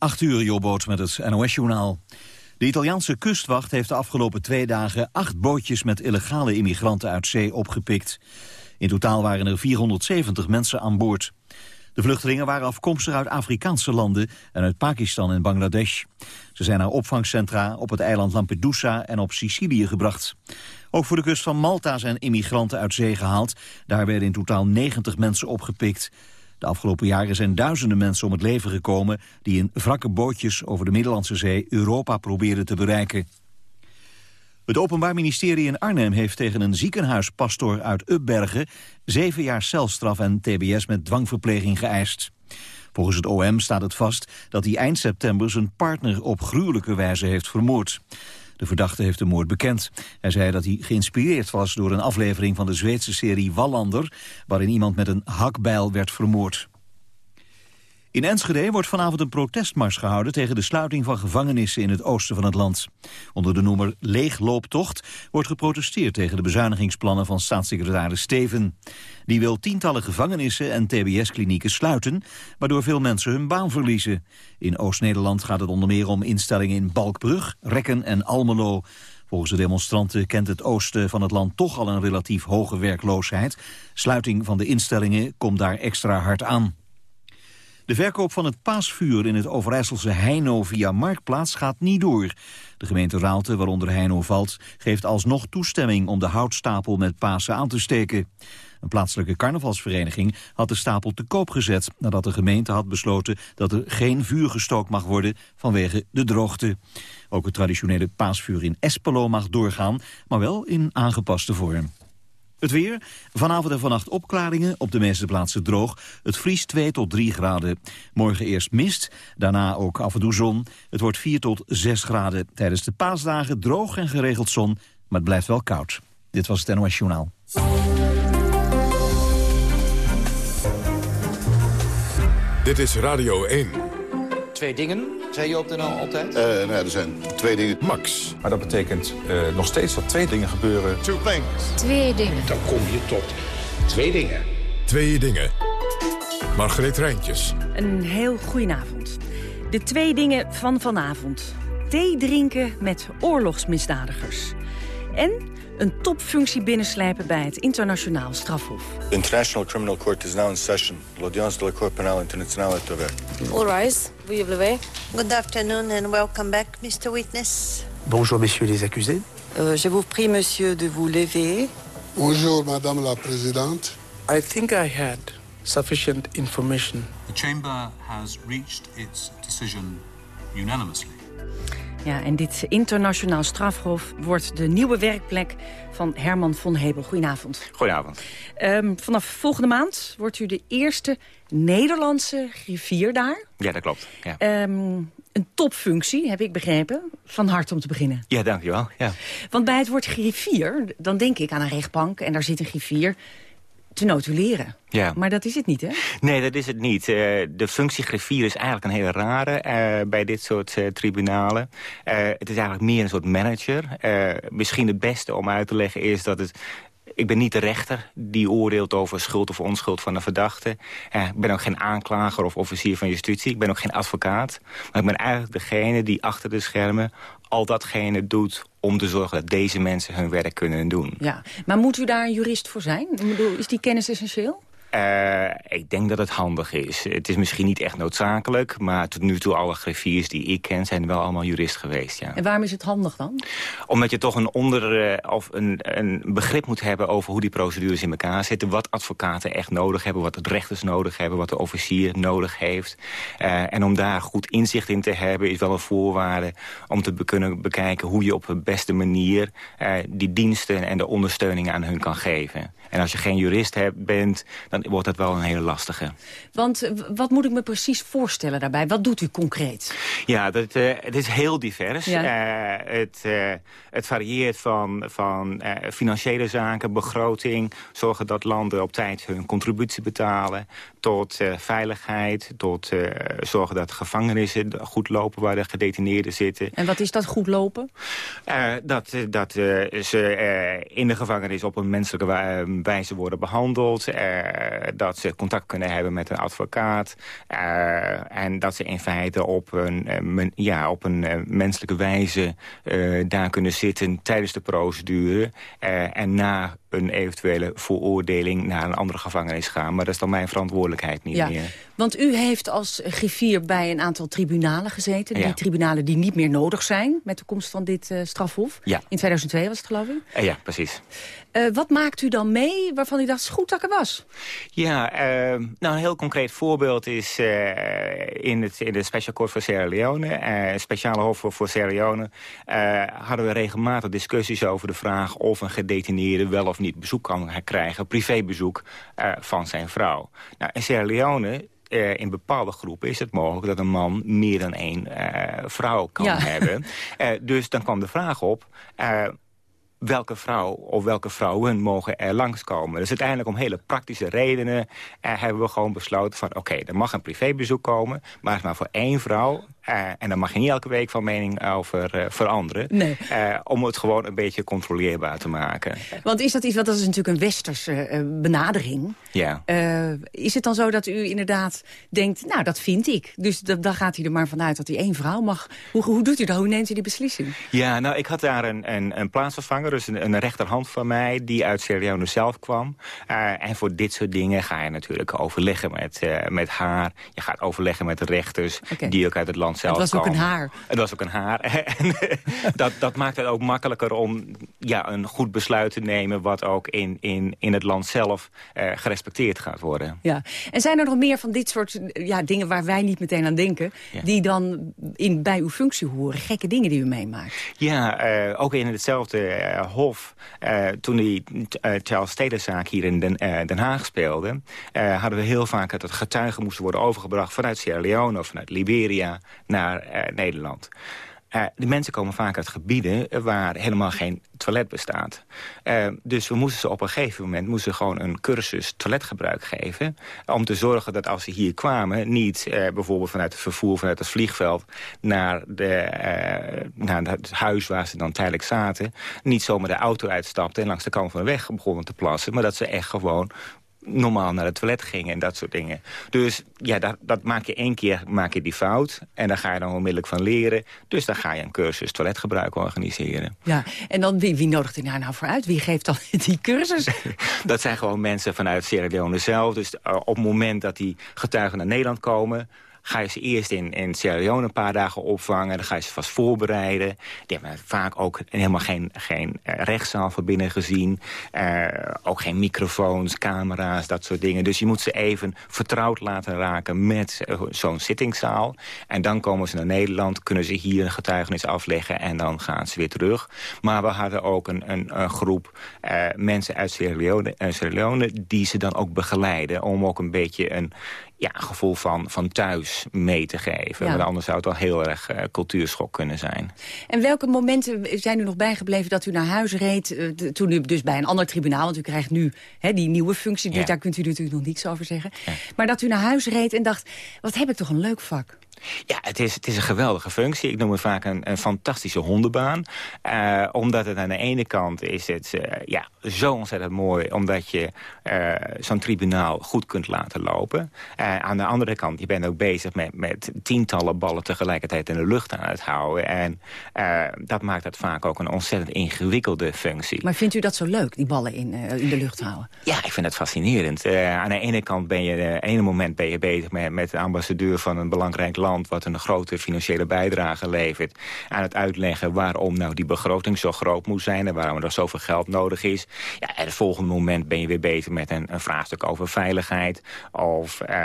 8 uur, Jobboot met het NOS-journaal. De Italiaanse kustwacht heeft de afgelopen twee dagen acht bootjes met illegale immigranten uit zee opgepikt. In totaal waren er 470 mensen aan boord. De vluchtelingen waren afkomstig uit Afrikaanse landen en uit Pakistan en Bangladesh. Ze zijn naar opvangcentra op het eiland Lampedusa en op Sicilië gebracht. Ook voor de kust van Malta zijn immigranten uit zee gehaald. Daar werden in totaal 90 mensen opgepikt. De afgelopen jaren zijn duizenden mensen om het leven gekomen... die in wrakke bootjes over de Middellandse Zee Europa probeerden te bereiken. Het Openbaar Ministerie in Arnhem heeft tegen een ziekenhuispastor uit Upbergen... zeven jaar celstraf en tbs met dwangverpleging geëist. Volgens het OM staat het vast dat hij eind september zijn partner op gruwelijke wijze heeft vermoord. De verdachte heeft de moord bekend. Hij zei dat hij geïnspireerd was door een aflevering van de Zweedse serie Wallander... waarin iemand met een hakbijl werd vermoord. In Enschede wordt vanavond een protestmars gehouden tegen de sluiting van gevangenissen in het oosten van het land. Onder de noemer Leeglooptocht wordt geprotesteerd tegen de bezuinigingsplannen van staatssecretaris Steven. Die wil tientallen gevangenissen en tbs-klinieken sluiten, waardoor veel mensen hun baan verliezen. In Oost-Nederland gaat het onder meer om instellingen in Balkbrug, Rekken en Almelo. Volgens de demonstranten kent het oosten van het land toch al een relatief hoge werkloosheid. Sluiting van de instellingen komt daar extra hard aan. De verkoop van het paasvuur in het Overijsselse Heino via Marktplaats gaat niet door. De gemeente Raalte, waaronder Heino valt, geeft alsnog toestemming om de houtstapel met Pasen aan te steken. Een plaatselijke carnavalsvereniging had de stapel te koop gezet... nadat de gemeente had besloten dat er geen vuur gestookt mag worden vanwege de droogte. Ook het traditionele paasvuur in Espelo mag doorgaan, maar wel in aangepaste vorm. Het weer. Vanavond en vannacht opklaringen. Op de meeste plaatsen droog. Het vriest 2 tot 3 graden. Morgen eerst mist. Daarna ook af en toe zon. Het wordt 4 tot 6 graden. Tijdens de paasdagen droog en geregeld zon. Maar het blijft wel koud. Dit was het NOS Journaal. Dit is Radio 1. Twee dingen zei je op de NL altijd? Uh, nou ja, er zijn twee dingen. Max. Maar dat betekent uh, nog steeds dat twee dingen gebeuren. Two things. Twee dingen. Dan kom je tot twee dingen. Twee dingen. Margreet Rijntjes. Een heel goedenavond. De twee dingen van vanavond. Thee drinken met oorlogsmisdadigers. En een topfunctie binnenslijpen bij het internationaal strafhof. The International Criminal Court is now in session. L'audience de la Cour pénale internationale est ouverte. All rise, veuillez vous lever. Good afternoon and welcome back, Mr. Witness. Bonjour, messieurs les accusés. Uh, je vous prie, monsieur, de vous lever. Bonjour, madame la présidente. I think I had sufficient information. The chamber has reached its decision unanimously. Ja, en dit internationaal strafhof wordt de nieuwe werkplek van Herman von Hebel. Goedenavond. Goedenavond. Um, vanaf volgende maand wordt u de eerste Nederlandse griffier daar. Ja, dat klopt. Ja. Um, een topfunctie, heb ik begrepen. Van harte om te beginnen. Ja, dankjewel. Ja. Want bij het woord griffier, dan denk ik aan een rechtbank... en daar zit een griffier te notuleren. Ja. Maar dat is het niet, hè? Nee, dat is het niet. Uh, de functie griffier is eigenlijk een hele rare uh, bij dit soort uh, tribunalen. het is eigenlijk meer een soort manager. misschien het beste om uit te leggen is dat het ik ben niet de rechter die oordeelt over schuld of onschuld van een verdachte. Uh, ik ben ook geen aanklager of officier van justitie. Ik ben ook geen advocaat. Maar ik ben eigenlijk degene die achter de schermen al datgene doet om te zorgen dat deze mensen hun werk kunnen doen. Ja, maar moet u daar een jurist voor zijn? Ik bedoel, is die kennis essentieel? Uh, ik denk dat het handig is. Het is misschien niet echt noodzakelijk... maar tot nu toe alle griffiers die ik ken... zijn wel allemaal jurist geweest, ja. En waarom is het handig dan? Omdat je toch een, onder, uh, of een, een begrip moet hebben... over hoe die procedures in elkaar zitten. Wat advocaten echt nodig hebben. Wat de rechters nodig hebben. Wat de officier nodig heeft. Uh, en om daar goed inzicht in te hebben... is wel een voorwaarde om te kunnen bekijken... hoe je op de beste manier die diensten en de ondersteuning aan hun kan geven. En als je geen jurist hebt, bent, dan wordt dat wel een hele lastige. Want wat moet ik me precies voorstellen daarbij? Wat doet u concreet? Ja, dat, uh, het is heel divers. Ja. Uh, het, uh, het varieert van, van financiële zaken, begroting... zorgen dat landen op tijd hun contributie betalen... tot veiligheid, tot zorgen dat gevangenissen goed lopen... waar de gedetineerden zitten. En wat is dat goed lopen? dat dat ze in de gevangenis op een menselijke wijze worden behandeld. Uh, dat ze contact kunnen hebben met een advocaat. en dat ze in feite op een, ja, op een menselijke wijze daar kunnen zitten tijdens de procedure. en na een eventuele veroordeling naar een andere gevangenis gaan. Maar dat is dan mijn verantwoordelijkheid niet meer. Want u heeft als griffier bij een aantal tribunalen gezeten. Die tribunalen die niet meer nodig zijn met de komst van dit uh, strafhof. Ja. In 2002 was het geloof ik? Uh, ja, precies. Uh, wat maakt u dan mee waarvan u dacht, goed dat ik er was? Ja, ehm, nou een heel concreet voorbeeld is in, het, in de Special Court voor Sierra Leone. speciale hof voor, voor Sierra Leone. hadden we regelmatig discussies over de vraag of een gedetineerde wel of niet bezoek kan krijgen, privébezoek uh, van zijn vrouw. Nou, in Sierra Leone uh, in bepaalde groepen is het mogelijk dat een man meer dan één uh, vrouw kan ja. hebben. dus dan kwam de vraag op welke vrouw of welke vrouwen mogen er langskomen. Dus uiteindelijk om hele praktische redenen eh, hebben we gewoon besloten van... oké, er mag een privébezoek komen, maar het is maar voor één vrouw... Uh, en dan mag je niet elke week van mening over uh, veranderen. Nee. Uh, om het gewoon een beetje controleerbaar te maken. Want is dat iets, wat dat is natuurlijk een westerse benadering. Ja. is het dan zo dat u inderdaad denkt, nou dat vind ik. Dus dan gaat hij er maar vanuit dat hij één vrouw mag. Hoe, hoe doet u dat? Hoe neemt u die beslissing? Ja, nou ik had daar een, een, een plaatsvervanger, dus een, een, rechterhand van mij... die uit Sierra Leone zelf kwam. en voor dit soort dingen ga je natuurlijk overleggen met, met haar. Je gaat overleggen met de rechters okay. die ook uit het land het was ook een haar. Het was ook een haar. en dat, dat maakt het ook makkelijker om ja, een goed besluit te nemen... wat ook in, in, in het land zelf uh, gerespecteerd gaat worden. Ja. En zijn er nog meer van dit soort ja, dingen waar wij niet meteen aan denken... Ja. die dan in, bij uw functie horen? Gekke dingen die u meemaakt? Ja, uh, ook in hetzelfde uh, hof. toen die Charles Taylor-zaak hier in Den, Den Haag speelde... hadden we heel vaak dat getuigen moesten worden overgebracht... vanuit Sierra Leone of vanuit Liberia naar uh, Nederland. Uh, de mensen komen vaak uit gebieden waar helemaal geen toilet bestaat. Uh, dus we moesten ze op een gegeven moment moesten gewoon een cursus toiletgebruik geven. Om te zorgen dat als ze hier kwamen, niet bijvoorbeeld vanuit het vervoer, vanuit het vliegveld, naar, de, naar het huis waar ze dan tijdelijk zaten, niet zomaar de auto uitstapten en langs de kant van de weg begonnen te plassen. Maar dat ze echt gewoon normaal naar het toilet gingen en dat soort dingen. Dus ja, dat, dat maak je één keer maak je die fout. En daar ga je dan onmiddellijk van leren. Dus dan ga je een cursus toiletgebruik organiseren. Ja, en dan wie, wie nodigt u daar nou voor uit? Wie geeft dan die cursus? dat zijn gewoon mensen vanuit Sierra Leone zelf. Dus uh, op het moment dat die getuigen naar Nederland komen ga je ze eerst in, in Sierra Leone een paar dagen opvangen. Dan ga je ze vast voorbereiden. Die hebben vaak ook helemaal geen, geen uh, rechtszaal voor binnen gezien. Uh, ook geen microfoons, camera's, dat soort dingen. Dus je moet ze even vertrouwd laten raken met uh, zo'n zittingszaal. En dan komen ze naar Nederland, kunnen ze hier een getuigenis afleggen... en dan gaan ze weer terug. Maar we hadden ook een, een, een groep mensen uit Sierra Leone, Sierra Leone... die ze dan ook begeleiden om ook een beetje een ja, een gevoel van, van thuis mee te geven. Ja. Want anders zou het wel heel erg uh, cultuurschok kunnen zijn. En welke momenten zijn u nog bijgebleven dat u naar huis reed... Uh, de, toen u dus bij een ander tribunaal, want u krijgt nu hè, die nieuwe functie... Ja. daar kunt u natuurlijk nog niets over zeggen. Ja. Maar dat u naar huis reed en dacht, wat heb ik toch een leuk vak. Ja, het is, het is een geweldige functie. Ik noem het vaak een, een fantastische hondenbaan. Uh, omdat het aan de ene kant is het uh, ja, zo ontzettend mooi... omdat je uh, zo'n tribunaal goed kunt laten lopen. aan de andere kant, je bent ook bezig met, met tientallen ballen... tegelijkertijd in de lucht aan het houden. En dat maakt het vaak ook een ontzettend ingewikkelde functie. Maar vindt u dat zo leuk, die ballen in, in de lucht houden? Ja, ik vind het fascinerend. aan de ene kant ben je, ene moment ben je bezig met, met de ambassadeur van een belangrijk land wat een grote financiële bijdrage levert... aan het uitleggen waarom nou die begroting zo groot moet zijn... en waarom er zoveel geld nodig is. Ja, en het volgende moment ben je weer bezig met een, een vraagstuk over veiligheid... of uh,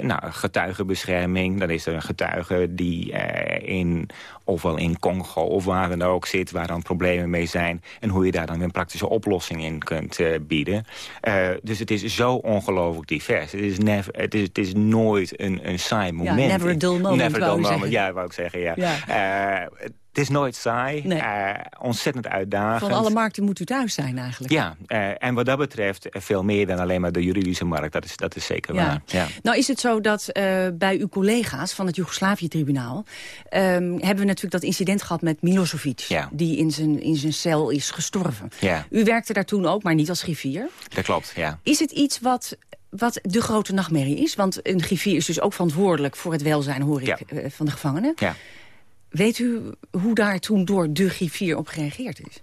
nou, getuigenbescherming. Dan is er een getuige die uh, in, ofwel in Congo of waar dan ook zit... waar dan problemen mee zijn... en hoe je daar dan een praktische oplossing in kunt uh, bieden. dus het is zo ongelooflijk divers. Het is, never, het is, het is nooit een, een saai moment. Ja, never a dull moment Never moment, ja, wou ik zeggen, ja. ja. Uh, het is nooit saai, nee. uh, ontzettend uitdagend. Van alle markten moet u thuis zijn eigenlijk. Ja, uh, en wat dat betreft veel meer dan alleen maar de juridische markt. Dat is, dat is zeker ja. waar. Ja. Nou is het zo dat uh, bij uw collega's van het Joegoslavië-tribunaal... hebben we natuurlijk dat incident gehad met Milosevic... Ja. die in zijn, in zijn cel is gestorven. Ja. U werkte daar toen ook, maar niet als griffier. Dat klopt, ja. Is het iets wat wat de grote nachtmerrie is? Want een griffier is dus ook verantwoordelijk voor het welzijn, hoor ik, eh, van de gevangenen. Ja. Weet u hoe daar toen door de griffier op gereageerd is?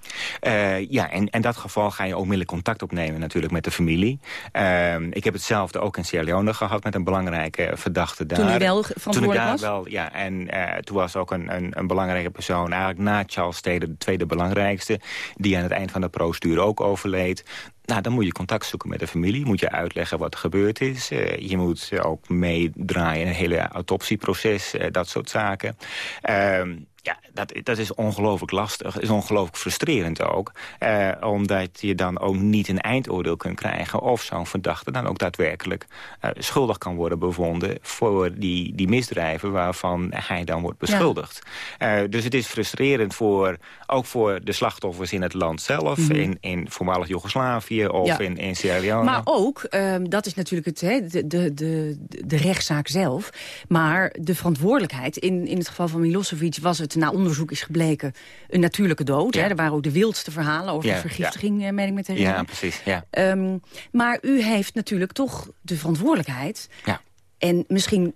Uh, ja, en in dat geval ga je onmiddellijk contact opnemen natuurlijk met de familie. Uh, ik heb hetzelfde ook in Sierra Leone gehad met een belangrijke verdachte daar. Toen u wel verantwoordelijk was? wel, ja. En uh, toen was ook een, een, een, belangrijke persoon, eigenlijk na Charles Taylor de tweede belangrijkste... die aan het eind van de procedure ook overleed. Nou, dan moet je contact zoeken met de familie. Moet je uitleggen wat er gebeurd is. Uh, je moet ook meedraaien in het hele autopsieproces. Uh, dat soort zaken. Uh, ja, dat, dat is ongelooflijk lastig. is ongelooflijk frustrerend ook. Eh, omdat je dan ook niet een eindoordeel kunt krijgen... of zo'n verdachte dan ook daadwerkelijk uh, schuldig kan worden bevonden... voor die, die misdrijven waarvan hij dan wordt beschuldigd. Ja. Uh, dus het is frustrerend voor, ook voor de slachtoffers in het land zelf... Mm -hmm. in, in voormalig Joegoslavië of ja. in, in Sierra Leone. Maar ook, dat is natuurlijk het, de, de, de, de rechtszaak zelf... maar de verantwoordelijkheid, in, in het geval van Milosevic was het na onderzoek is gebleken een natuurlijke dood. Ja. Hè? Er waren ook de wildste verhalen over ja, vergiftiging, ja. meen ik met herinneren. Ja, precies. Ja. Um, maar u heeft natuurlijk toch de verantwoordelijkheid. Ja. En misschien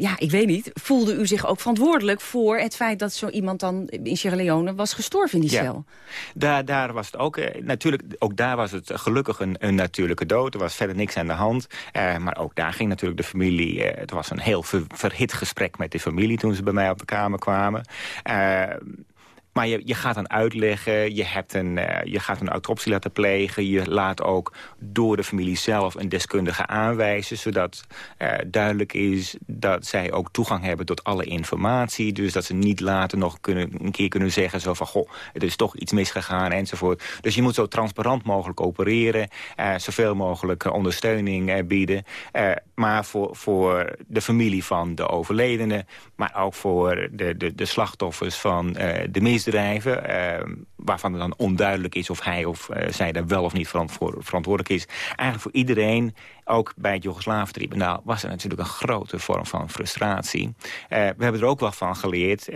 ja, ik weet niet, voelde u zich ook verantwoordelijk voor het feit dat zo iemand dan in Sierra Leone was gestorven in die ja. cel? Daar, daar was het ook, eh, natuurlijk, ook daar was het gelukkig een, een natuurlijke dood. Er was verder niks aan de hand. Eh, maar ook daar ging natuurlijk de familie, eh, het was een heel ver, verhit gesprek met de familie toen ze bij mij op de kamer kwamen. Maar je, gaat dan uitleggen, je, hebt een, uh, je gaat een autopsie laten plegen... je laat ook door de familie zelf een deskundige aanwijzen... zodat uh, duidelijk is dat zij ook toegang hebben tot alle informatie. Dus dat ze niet later nog kunnen, een keer kunnen zeggen... zo van, goh, er is toch iets misgegaan enzovoort. Dus je moet zo transparant mogelijk opereren... Uh, zoveel mogelijk ondersteuning bieden. Maar voor, voor de familie van de overledene... maar ook voor de, de, de slachtoffers van de misdrijven. Uh, waarvan het dan onduidelijk is of hij of uh, zij daar wel of niet verantwoordelijk is. Eigenlijk voor iedereen, ook bij het Joegoslaven-tribunaal... was er natuurlijk een grote vorm van frustratie. Uh, we hebben er ook wel van geleerd,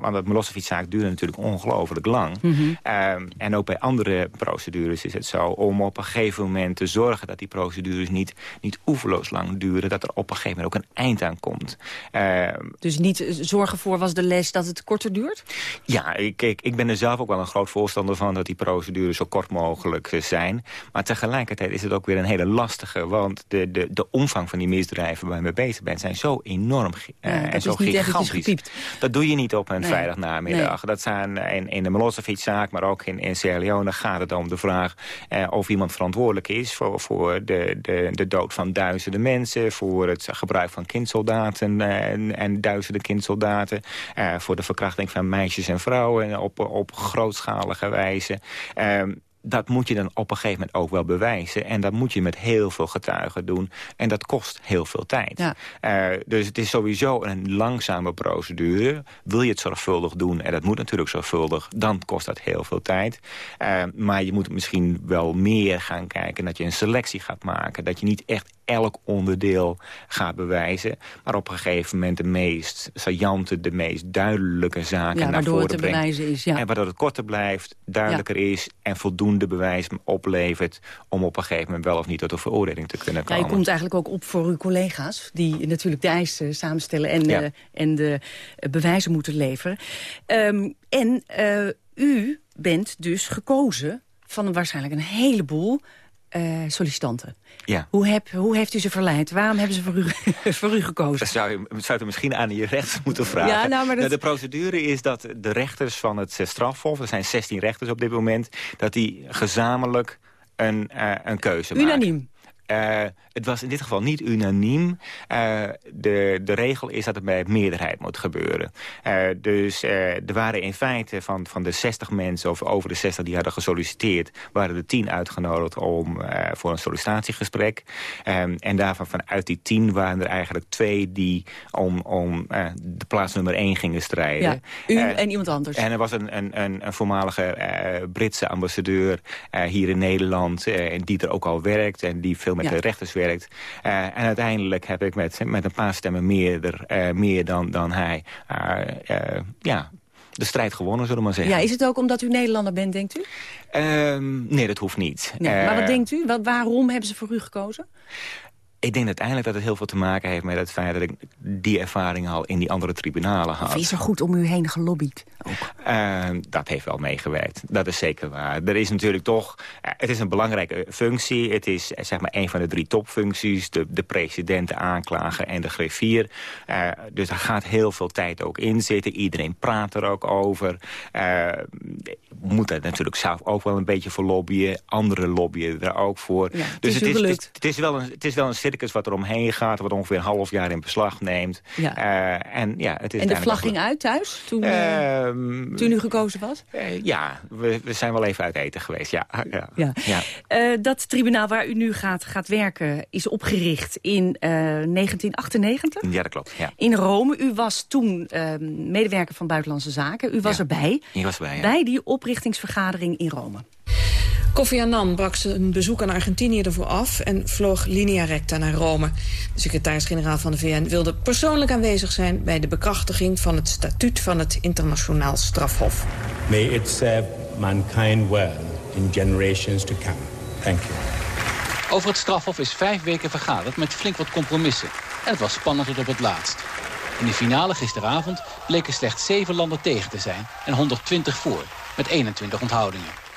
want de Milosevic-zaak duurde natuurlijk ongelooflijk lang. Mm -hmm. en ook bij andere procedures is het zo... om op een gegeven moment te zorgen dat die procedures niet, niet oeverloos lang duren... dat er op een gegeven moment ook een eind aan komt. dus niet zorgen voor was de les dat het korter duurt? Ja, ik, ik, ik ben er zelf ook wel een groot voorstander van... dat die procedures zo kort mogelijk zijn. Maar tegelijkertijd is het ook weer een hele lastige... want de, de, de omvang van die misdrijven waar je mee bezig bent... zijn zo enorm ja, uh, en zo gigantisch. Dat doe je niet op een nee. vrijdagnamiddag. Nee. Dat zijn in, in de Milosevic-zaak, maar ook in, in Sierra Leone... gaat het om de vraag uh, of iemand verantwoordelijk is... voor, voor de, de, de dood van duizenden mensen... voor het gebruik van kindsoldaten en, en duizenden kindsoldaten... Voor de verkrachting van meisjes en vrouwen op, op grootschalige wijze. Um, dat moet je dan op een gegeven moment ook wel bewijzen. En dat moet je met heel veel getuigen doen. En dat kost heel veel tijd. Ja. Uh, dus het is sowieso een langzame procedure. Wil je het zorgvuldig doen, en dat moet natuurlijk zorgvuldig... dan kost dat heel veel tijd. Uh, maar je moet misschien wel meer gaan kijken... dat je een selectie gaat maken. Dat je niet echt elk onderdeel gaat bewijzen. Maar op een gegeven moment de meest saillante, de meest duidelijke zaken ja, naar voren het te brengt. bewijzen is, ja. En waardoor het korter blijft, duidelijker ja. is... en voldoende bewijs oplevert... om op een gegeven moment wel of niet tot een veroordeling te kunnen komen. Ja, je komt eigenlijk ook op voor uw collega's... die natuurlijk de eisen samenstellen en, ja. uh, en de bewijzen moeten leveren. Um, en uh, u bent dus gekozen van waarschijnlijk een heleboel uh, sollicitanten. Ja. Hoe, heb, hoe heeft u ze verleid? Waarom hebben ze voor u, voor u gekozen? Dat zou je, zou je misschien aan je rechts moeten vragen. Ja, nou, maar dat... De procedure is dat de rechters van het strafhof... er zijn 16 rechters op dit moment... dat die gezamenlijk een, uh, een keuze Unaniem. maken. Unaniem. Uh, het was in dit geval niet unaniem. Uh, de, de regel is dat het bij meerderheid moet gebeuren. Uh, dus er waren in feite van, van de 60 mensen, of over de 60 die hadden gesolliciteerd... waren er 10 uitgenodigd om, voor een sollicitatiegesprek. En daarvan vanuit die 10 waren er eigenlijk twee die om, om de plaats nummer 1 gingen strijden. Ja, u en iemand anders. En er was een, een, een, een voormalige Britse ambassadeur hier in Nederland... die er ook al werkt en die veel met ja. de rechters werkt. Uh, en uiteindelijk heb ik met, met een paar stemmen meer, uh, meer dan, dan hij... Uh, ja, de strijd gewonnen, zullen we maar zeggen. Ja, is het ook omdat u Nederlander bent, denkt u? Um, nee, dat hoeft niet. Nee, maar wat denkt u? Wat, waarom hebben ze voor u gekozen? Ik denk uiteindelijk dat het heel veel te maken heeft met het feit dat ik die ervaring al in die andere tribunalen had. Of is er goed om u heen gelobbyd? Ook? Uh, dat heeft wel meegewerkt. Dat is zeker waar. Er is natuurlijk toch... Uh, het is een belangrijke functie. Het is uh, zeg maar een van de drie topfuncties. De, de president, de aanklager en de griffier. dus daar gaat heel veel tijd ook in zitten. Iedereen praat er ook over. moet er natuurlijk zelf ook wel een beetje voor lobbyen. Andere lobbyen er ook voor. Ja, dus het is, het is, het, het, is wel een, het is wel een circus wat er omheen gaat. Wat ongeveer een half jaar in beslag neemt. Ja. en, ja, het is en de vlag ging uit thuis? Toen, U gekozen was? Uh, ja, we, we, zijn wel even uit eten geweest, ja. ja. ja. ja. Uh, dat tribunaal waar u nu gaat, gaat werken is opgericht in uh, 1998? Ja, dat klopt, ja. In Rome. U was toen ehm, medewerker van Buitenlandse Zaken. U was ja. erbij. Ik was erbij. Bij die oprichtingsvergadering in Rome. Kofi Annan brak zijn bezoek aan Argentinië ervoor af en vloog linea recta naar Rome. De secretaris-generaal van de VN wilde persoonlijk aanwezig zijn bij de bekrachtiging van het statuut van het internationaal strafhof. May it serve mankind well in generations to come. Thank you. Over het strafhof is vijf weken vergaderd met flink wat compromissen. En het was spannend tot op het laatst. In de finale gisteravond bleken slechts zeven landen tegen te zijn en 120 voor, met 21 onthoudingen.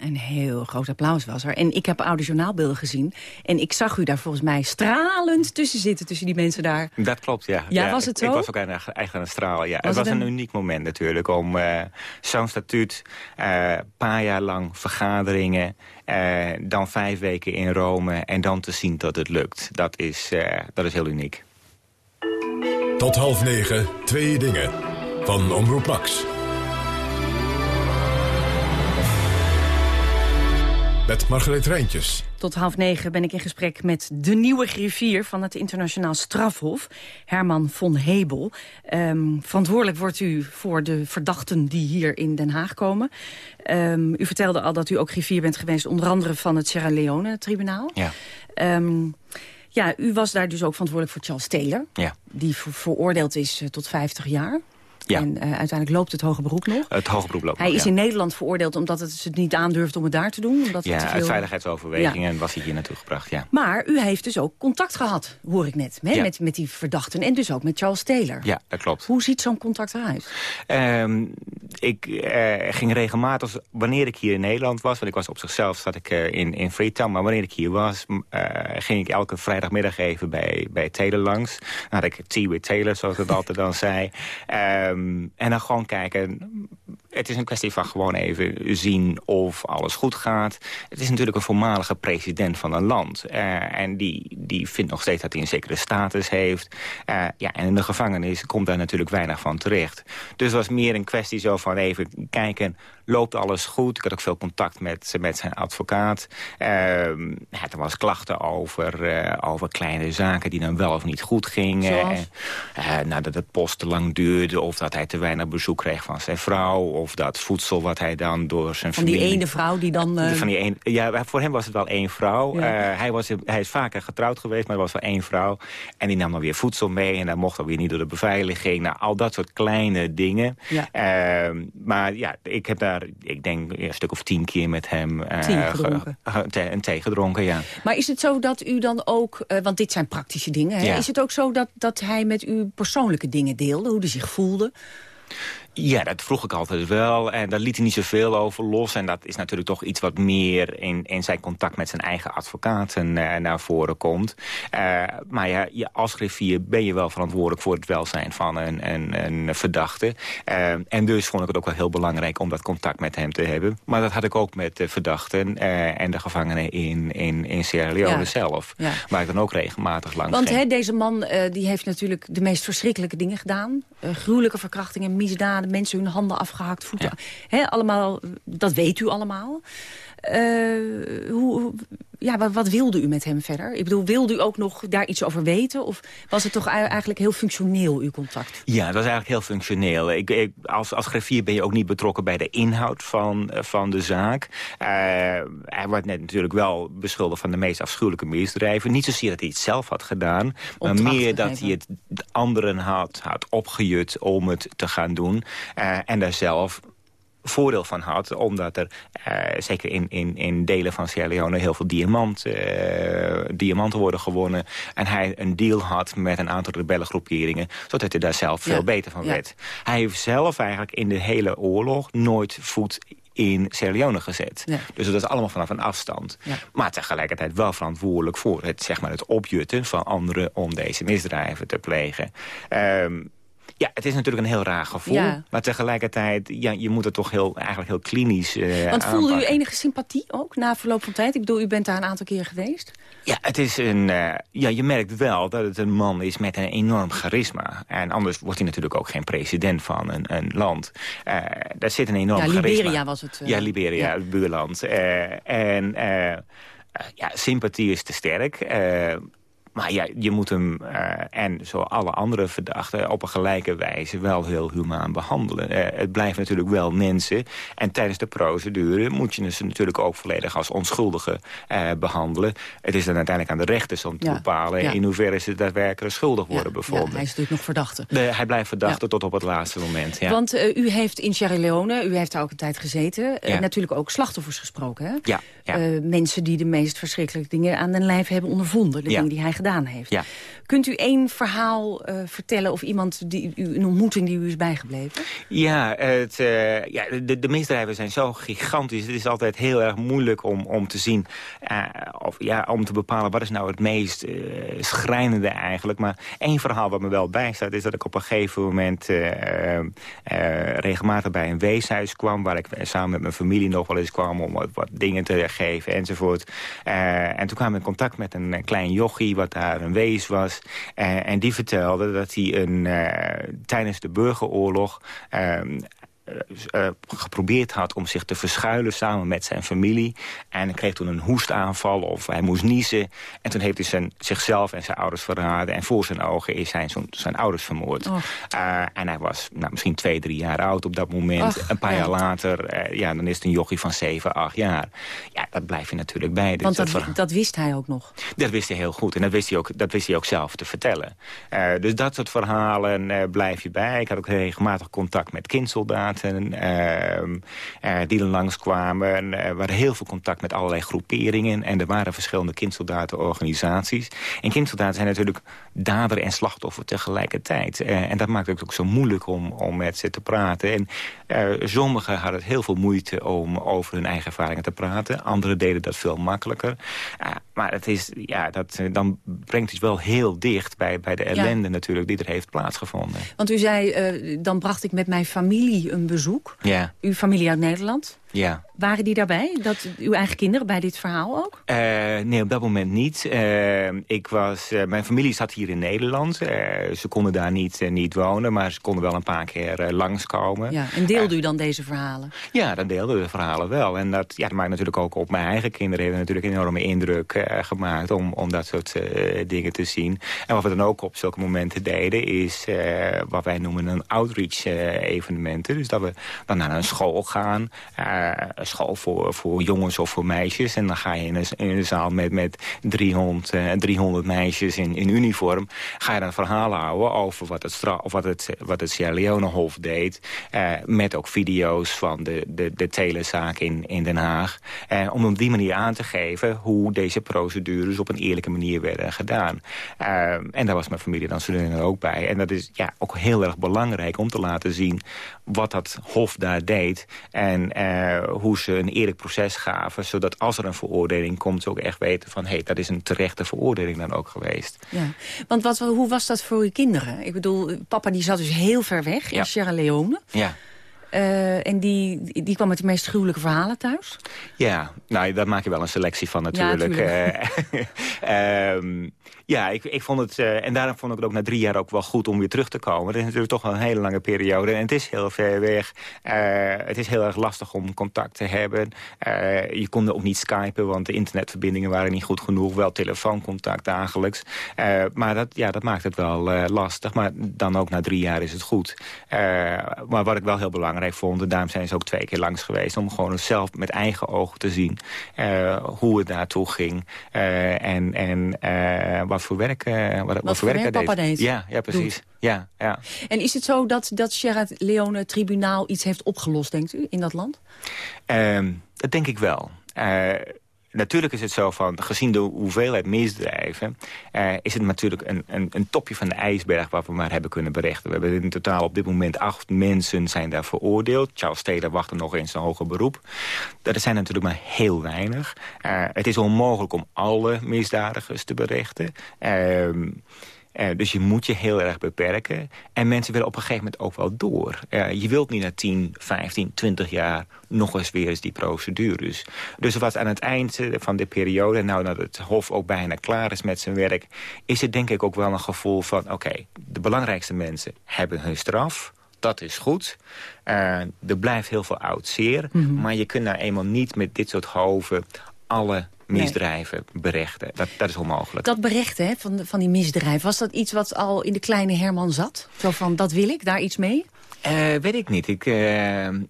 Een heel groot applaus was er. En ik heb oude journaalbeelden gezien. En ik zag u daar volgens mij stralend tussen zitten, tussen die mensen daar. Dat klopt, ja. Ja, was het zo? Ik was ook echt aan het stralen, ja. Was het was het een... een uniek moment natuurlijk om uh, zo'n statuut... een uh, paar jaar lang vergaderingen, uh, dan vijf weken in Rome... en dan te zien dat het lukt. Dat is, dat is heel uniek. Tot half negen, twee dingen. Van Omroep Max. Met Margreet Rijntjes. Tot half negen ben ik in gesprek met de nieuwe griffier van het internationaal strafhof, Herman von Hebel. Um, verantwoordelijk wordt u voor de verdachten die hier in Den Haag komen. Um, u vertelde al dat u ook griffier bent geweest, onder andere van het Sierra Leone-tribunaal. Ja. Um, ja, u was daar dus ook verantwoordelijk voor Charles Taylor. Ja. Die ver veroordeeld is uh, tot 50 jaar. Ja. En uh, uiteindelijk loopt het hoge beroep nog. Het hoge beroep loopt Hij nog, is ja. in Nederland veroordeeld omdat het het niet aandurft om het daar te doen. Omdat ja, het te veel... uit veiligheidsoverwegingen was hij hier naartoe gebracht, ja. Maar u heeft dus ook contact gehad, hoor ik net, hè? Ja. Met, met die verdachten. En dus ook met Charles Taylor. Ja, dat klopt. Hoe ziet zo'n contact eruit? Um, ik uh, ging regelmatig, wanneer ik hier in Nederland was... want ik was op zichzelf, zat ik uh, in, in Freetown... maar wanneer ik hier was, ging ik elke vrijdagmiddag even bij, bij Taylor langs. Dan had ik tea with Taylor, zoals het altijd dan zei. Um, en dan gewoon kijken... Het is een kwestie van gewoon even zien of alles goed gaat. Het is natuurlijk een voormalige president van een land. Uh, en die, die vindt nog steeds dat hij een zekere status heeft. Uh, ja, en in de gevangenis komt daar natuurlijk weinig van terecht. Dus het was meer een kwestie zo van even kijken... loopt alles goed? Ik had ook veel contact met, met zijn advocaat. Uh, ja, er was klachten over, uh, over kleine zaken die dan wel of niet goed gingen. Nou, dat het post te lang duurde of dat hij te weinig bezoek kreeg van zijn vrouw... of dat voedsel wat hij dan door zijn van familie... die ene vrouw die dan... Uh... Van die een, ja, voor hem was het wel één vrouw. Ja. Hij, was, hij is vaker getrouwd geweest, maar er was wel één vrouw. En die nam dan weer voedsel mee en dan mocht dat weer niet door de beveiliging. Nou, al dat soort kleine dingen. Ja. Uh, maar ja, ik heb daar, ik denk, een stuk of tien keer met hem... gedronken. een thee gedronken, ja. Maar is het zo dat u dan ook... want dit zijn praktische dingen, hè? Ja. Is het ook zo dat, dat hij met u persoonlijke dingen deelde? Hoe hij zich voelde? Ja, dat vroeg ik altijd wel. En daar liet hij niet zoveel over los. En dat is natuurlijk toch iets wat meer in, in zijn contact met zijn eigen advocaten uh, naar voren komt. Uh, maar ja, je, als griffier ben je wel verantwoordelijk voor het welzijn van een, een, een verdachte. Uh, en dus vond ik het ook wel heel belangrijk om dat contact met hem te hebben. Maar dat had ik ook met de verdachten en de gevangenen in, in, in Sierra Leone ja. zelf. Ja. Waar ik dan ook regelmatig langs Want deze man die heeft natuurlijk de meest verschrikkelijke dingen gedaan. gruwelijke verkrachtingen, misdaden mensen hun handen afgehakt, voeten. Ja. He, allemaal, dat weet u allemaal. Uh, hoe, ja, wat, wat, wilde u met hem verder? Ik bedoel, wilde u ook nog daar iets over weten? Of was het toch eigenlijk heel functioneel, uw contact? Ja, dat was eigenlijk heel functioneel. Ik, ik, als, als griffier ben je ook niet betrokken bij de inhoud van, van de zaak. Uh, hij wordt net natuurlijk wel beschuldigd van de meest afschuwelijke misdrijven. Niet zozeer dat hij het zelf had gedaan, maar meer dat hij het anderen had, had opgejut om het te gaan doen. Uh, en daar zelf voordeel van had. Omdat er zeker in, in, in delen van Sierra Leone heel veel diamant, diamanten worden gewonnen. En hij een deal had met een aantal rebellengroeperingen. Zodat hij daar zelf veel beter van werd. Hij heeft zelf eigenlijk in de hele oorlog nooit voet in Sierra Leone gezet. Dus dat is allemaal vanaf een afstand. Maar tegelijkertijd wel verantwoordelijk voor het, zeg maar, het opjutten van anderen... om deze misdrijven te plegen. Um, ja, het is natuurlijk een heel raar gevoel. Maar tegelijkertijd, ja, je moet het toch heel, eigenlijk heel klinisch uh, Want voelde u enige sympathie ook na verloop van tijd? Ik bedoel, u bent daar een aantal keer geweest. Ja, het is een, uh, ja, je merkt wel dat het een man is met een enorm charisma. En anders wordt hij natuurlijk ook geen president van een, een land. Uh, daar zit een enorm ja, Liberia Liberia was het. ja, Liberia, het buurland. en ja, sympathie is te sterk. Maar ja, je moet hem uh, en zo alle andere verdachten op een gelijke wijze wel heel humaan behandelen. Uh, het blijft natuurlijk wel mensen. En tijdens de procedure moet je ze natuurlijk ook volledig als onschuldige uh, behandelen. Het is dan uiteindelijk aan de rechters om te bepalen in hoeverre ze daadwerkelijk schuldig worden bijvoorbeeld. Ja, hij is natuurlijk nog verdachte. hij blijft verdachte tot op het laatste moment. Want u heeft in Sierra Leone, u heeft daar ook een tijd gezeten, natuurlijk ook slachtoffers gesproken. Hè? Ja. mensen die de meest verschrikkelijke dingen aan hun lijf hebben ondervonden. De dingen die hij gedaan heeft. Ja. Kunt u één verhaal uh, vertellen of iemand die, een ontmoeting die u is bijgebleven? Ja, het, uh, ja de, de misdrijven zijn zo gigantisch. Het is altijd heel erg moeilijk om, om te zien, uh, of ja, om te bepalen wat is nou het meest schrijnende eigenlijk. Maar één verhaal wat me wel bijstaat is dat ik op een gegeven moment regelmatig bij een weeshuis kwam. Waar ik samen met mijn familie nog wel eens kwam om wat, wat dingen te geven enzovoort. en toen kwam ik in contact met een klein jochie wat daar een wees was. Uh, en die vertelde dat hij een, uh, tijdens de burgeroorlog... Uh, uh, geprobeerd had om zich te verschuilen samen met zijn familie. En hij kreeg toen een hoestaanval of hij moest niezen. En toen heeft hij zijn, zichzelf en zijn ouders verraden. En voor zijn ogen is zijn, zijn ouders vermoord. Uh, en hij was nou, misschien twee, drie jaar oud op dat moment. een paar jaar later, uh, ja, dan is het een jochie van zeven, acht jaar. Ja, dat blijf je natuurlijk bij. Want dat, dat, dat, wist hij ook nog? Dat wist hij heel goed. En dat wist hij ook, dat wist hij ook zelf te vertellen. dus dat soort verhalen blijf je bij. Ik had ook regelmatig contact met kindsoldaten uh, die er langskwamen. Er waren heel veel contact met allerlei groeperingen. En er waren verschillende kindsoldatenorganisaties. En kindsoldaten zijn natuurlijk dader en slachtoffer tegelijkertijd. Uh, en dat maakt het ook zo moeilijk om, om met ze te praten. En uh, sommigen hadden heel veel moeite om over hun eigen ervaringen te praten. Anderen deden dat veel makkelijker. Uh, maar het is, ja, dat, dan brengt het wel heel dicht bij, bij de ellende natuurlijk die er heeft plaatsgevonden. Want u zei, dan bracht ik met mijn familie een bezoek. Ja. Uw familie uit Nederland. Ja. Waren die daarbij? Dat, uw eigen kinderen bij dit verhaal ook? Uh, nee, op dat moment niet. Uh, ik was, uh, mijn familie zat hier in Nederland. ze konden daar niet, niet wonen, maar ze konden wel een paar keer langskomen. Ja, en deelde u dan deze verhalen? Ja, dan deelden we de verhalen wel. En dat, ja, dat maakt natuurlijk ook op mijn eigen kinderen... heeft natuurlijk een enorme indruk gemaakt om, om dat soort dingen te zien. En wat we dan ook op zulke momenten deden... is wat wij noemen een outreach evenementen. Dus dat we dan naar een school gaan... Uh, school voor, voor jongens of voor meisjes. En dan ga je in een, zaal met, met 300, uh, 300 meisjes in, in uniform. Ga je dan verhalen houden over wat het, of wat het, wat het Sierra Leone Hof deed. Uh, met ook video's van de, de, de telezaak in, in Den Haag. Uh, om op die manier aan te geven hoe deze procedures op een eerlijke manier werden gedaan. en daar was mijn familie dan er ook bij. En dat is ja, ook heel erg belangrijk om te laten zien wat dat Hof daar deed. En uh, hoe ze een eerlijk proces gaven. Zodat als er een veroordeling komt, ze ook echt weten van... hé, hey, dat is een terechte veroordeling dan ook geweest. Ja, want wat, hoe was dat voor uw kinderen? Ik bedoel, papa die zat dus heel ver weg in Sierra Leone. Ja. Uh, en die, die kwam met de meest gruwelijke verhalen thuis? Ja, nou, daar maak je wel een selectie van natuurlijk. Ja, um, Ja, ik, ik vond het, uh, en daarom vond ik het ook na drie jaar ook wel goed om weer terug te komen. Het is natuurlijk toch wel een hele lange periode en het is heel ver weg. Uh, het is heel erg lastig om contact te hebben. Uh, je kon ook niet skypen, want de internetverbindingen waren niet goed genoeg. Wel telefooncontact dagelijks. maar dat, ja, dat maakt het wel lastig. Maar dan ook na drie jaar is het goed. maar wat ik wel heel belangrijk belangrijk vonden. Daarom zijn ze ook twee keer langs geweest. Om gewoon zelf met eigen ogen te zien hoe het daartoe ging. en en wat voor werk, wat, wat, voor werk, werk papa deed. Ja, ja precies. Ja, ja. En is het zo dat dat Sierra Leone tribunaal iets heeft opgelost, denkt u, in dat land? Ehm, dat denk ik wel. Natuurlijk is het zo van, gezien de hoeveelheid misdrijven... Uh, is het natuurlijk een, een, een, topje van de ijsberg wat we maar hebben kunnen berichten. We hebben in totaal op dit moment acht mensen zijn daar veroordeeld. Charles Taylor wacht er nog eens een hoger beroep. Dat zijn natuurlijk maar heel weinig. Uh, het is onmogelijk om alle misdadigers te berichten. Uh, uh, dus je moet je heel erg beperken. En mensen willen op een gegeven moment ook wel door. Uh, je wilt niet na 10, 15, 20 jaar nog eens weer eens die procedures. Dus wat aan het eind eh, van de periode... nou dat het Hof ook bijna klaar is met zijn werk... is het denk ik ook wel een gevoel van... oké, de belangrijkste mensen hebben hun straf... Dat is goed. Uh, er blijft heel veel oud zeer. Mm -hmm. Maar je kunt nou eenmaal niet met dit soort hoven alle misdrijven berechten. Dat, dat is onmogelijk. Dat berechten hè, van, van die misdrijven, was dat iets wat al in de kleine Herman zat? Zo van, dat wil ik, daar iets mee? Uh, weet ik niet. Ik, uh,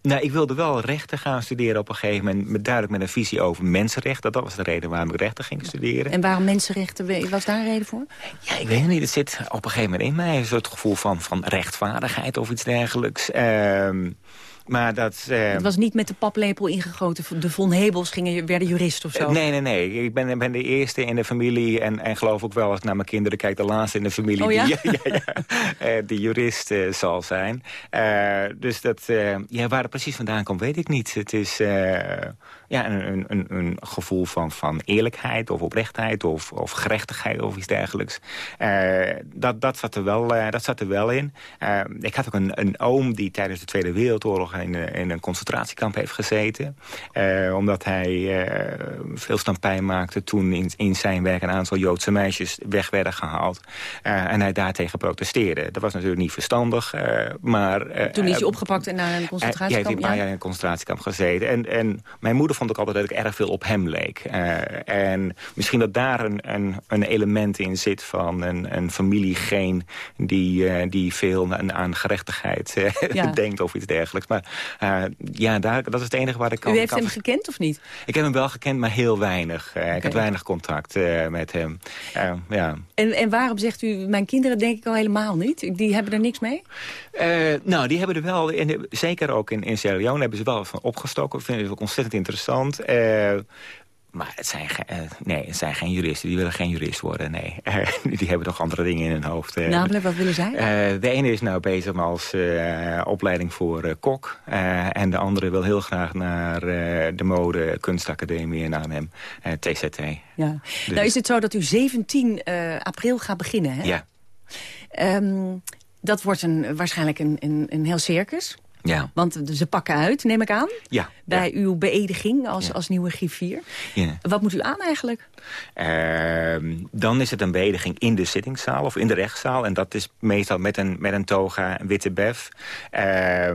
nou, ik wilde wel rechten gaan studeren op een gegeven moment. Met, duidelijk met een visie over mensenrechten. Dat was de reden waarom ik rechten ging studeren. En waarom mensenrechten? Was daar een reden voor? Ja, ik weet het niet. Het zit op een gegeven moment in mij. Een soort gevoel van, van rechtvaardigheid of iets dergelijks. Uh, maar dat... Uh, het was niet met de paplepel ingegoten. De Von Hebels gingen, werden jurist of zo? Nee, nee, nee. Ik ben, ben de eerste in de familie. En, en geloof ook wel, als ik naar mijn kinderen kijk... de laatste in de familie oh, ja? die, ja, ja, uh, die jurist zal zijn. dus dat, ja, waar het precies vandaan komt, weet ik niet. Het is ja, een, een, een gevoel van, van eerlijkheid of oprechtheid... Of, of gerechtigheid of iets dergelijks. dat, dat, zat er wel, dat zat er wel in. ik had ook een, een oom die tijdens de Tweede Wereldoorlog in, in een concentratiekamp heeft gezeten. Uh, omdat hij uh, veel stampijn maakte toen in, in zijn werk... een aantal Joodse meisjes weg werden gehaald. En hij daartegen protesteerde. Dat was natuurlijk niet verstandig, maar... toen is hij opgepakt en naar een concentratiekamp? Hij heeft een paar jaar in een concentratiekamp gezeten. En, en mijn moeder vond ook altijd dat ik erg veel op hem leek. en misschien dat daar een, een, een, element in zit van een, een familiegeen... die, die veel aan, aan gerechtigheid ja. denkt of iets dergelijks. Maar uh, ja, daar, dat is het enige waar ik kan... U heeft kan... hem gekend of niet? Ik heb hem wel gekend, maar heel weinig. Uh, okay. Ik heb weinig contact uh, met hem. ja. en, en waarom zegt u, mijn kinderen denk ik al helemaal niet? Die hebben er niks mee? nou, die hebben er wel, zeker ook in, in Sierra Leone, hebben ze wel van opgestoken. Ik vind het ook ontzettend interessant. Maar het zijn, uh, nee, het zijn geen juristen. Die willen geen jurist worden, nee. Uh, die hebben nog andere dingen in hun hoofd. Uh, Namelijk, wat willen zij? de ene is nou bezig als opleiding voor kok. en de andere wil heel graag naar de mode kunstacademie in Arnhem. TZT. Ja. Dus. Nou is het zo dat u 17 april gaat beginnen, hè? Ja. Um, dat wordt een, waarschijnlijk een, een, een heel circus. Ja. Want ze pakken uit, neem ik aan, ja, bij ja. uw beëdiging als, ja. als nieuwe griffier. Ja. Wat moet u aan eigenlijk? Uh, dan is het een beëdiging in de zittingszaal of in de rechtszaal. En dat is meestal met een, met een toga, een witte bef. Uh,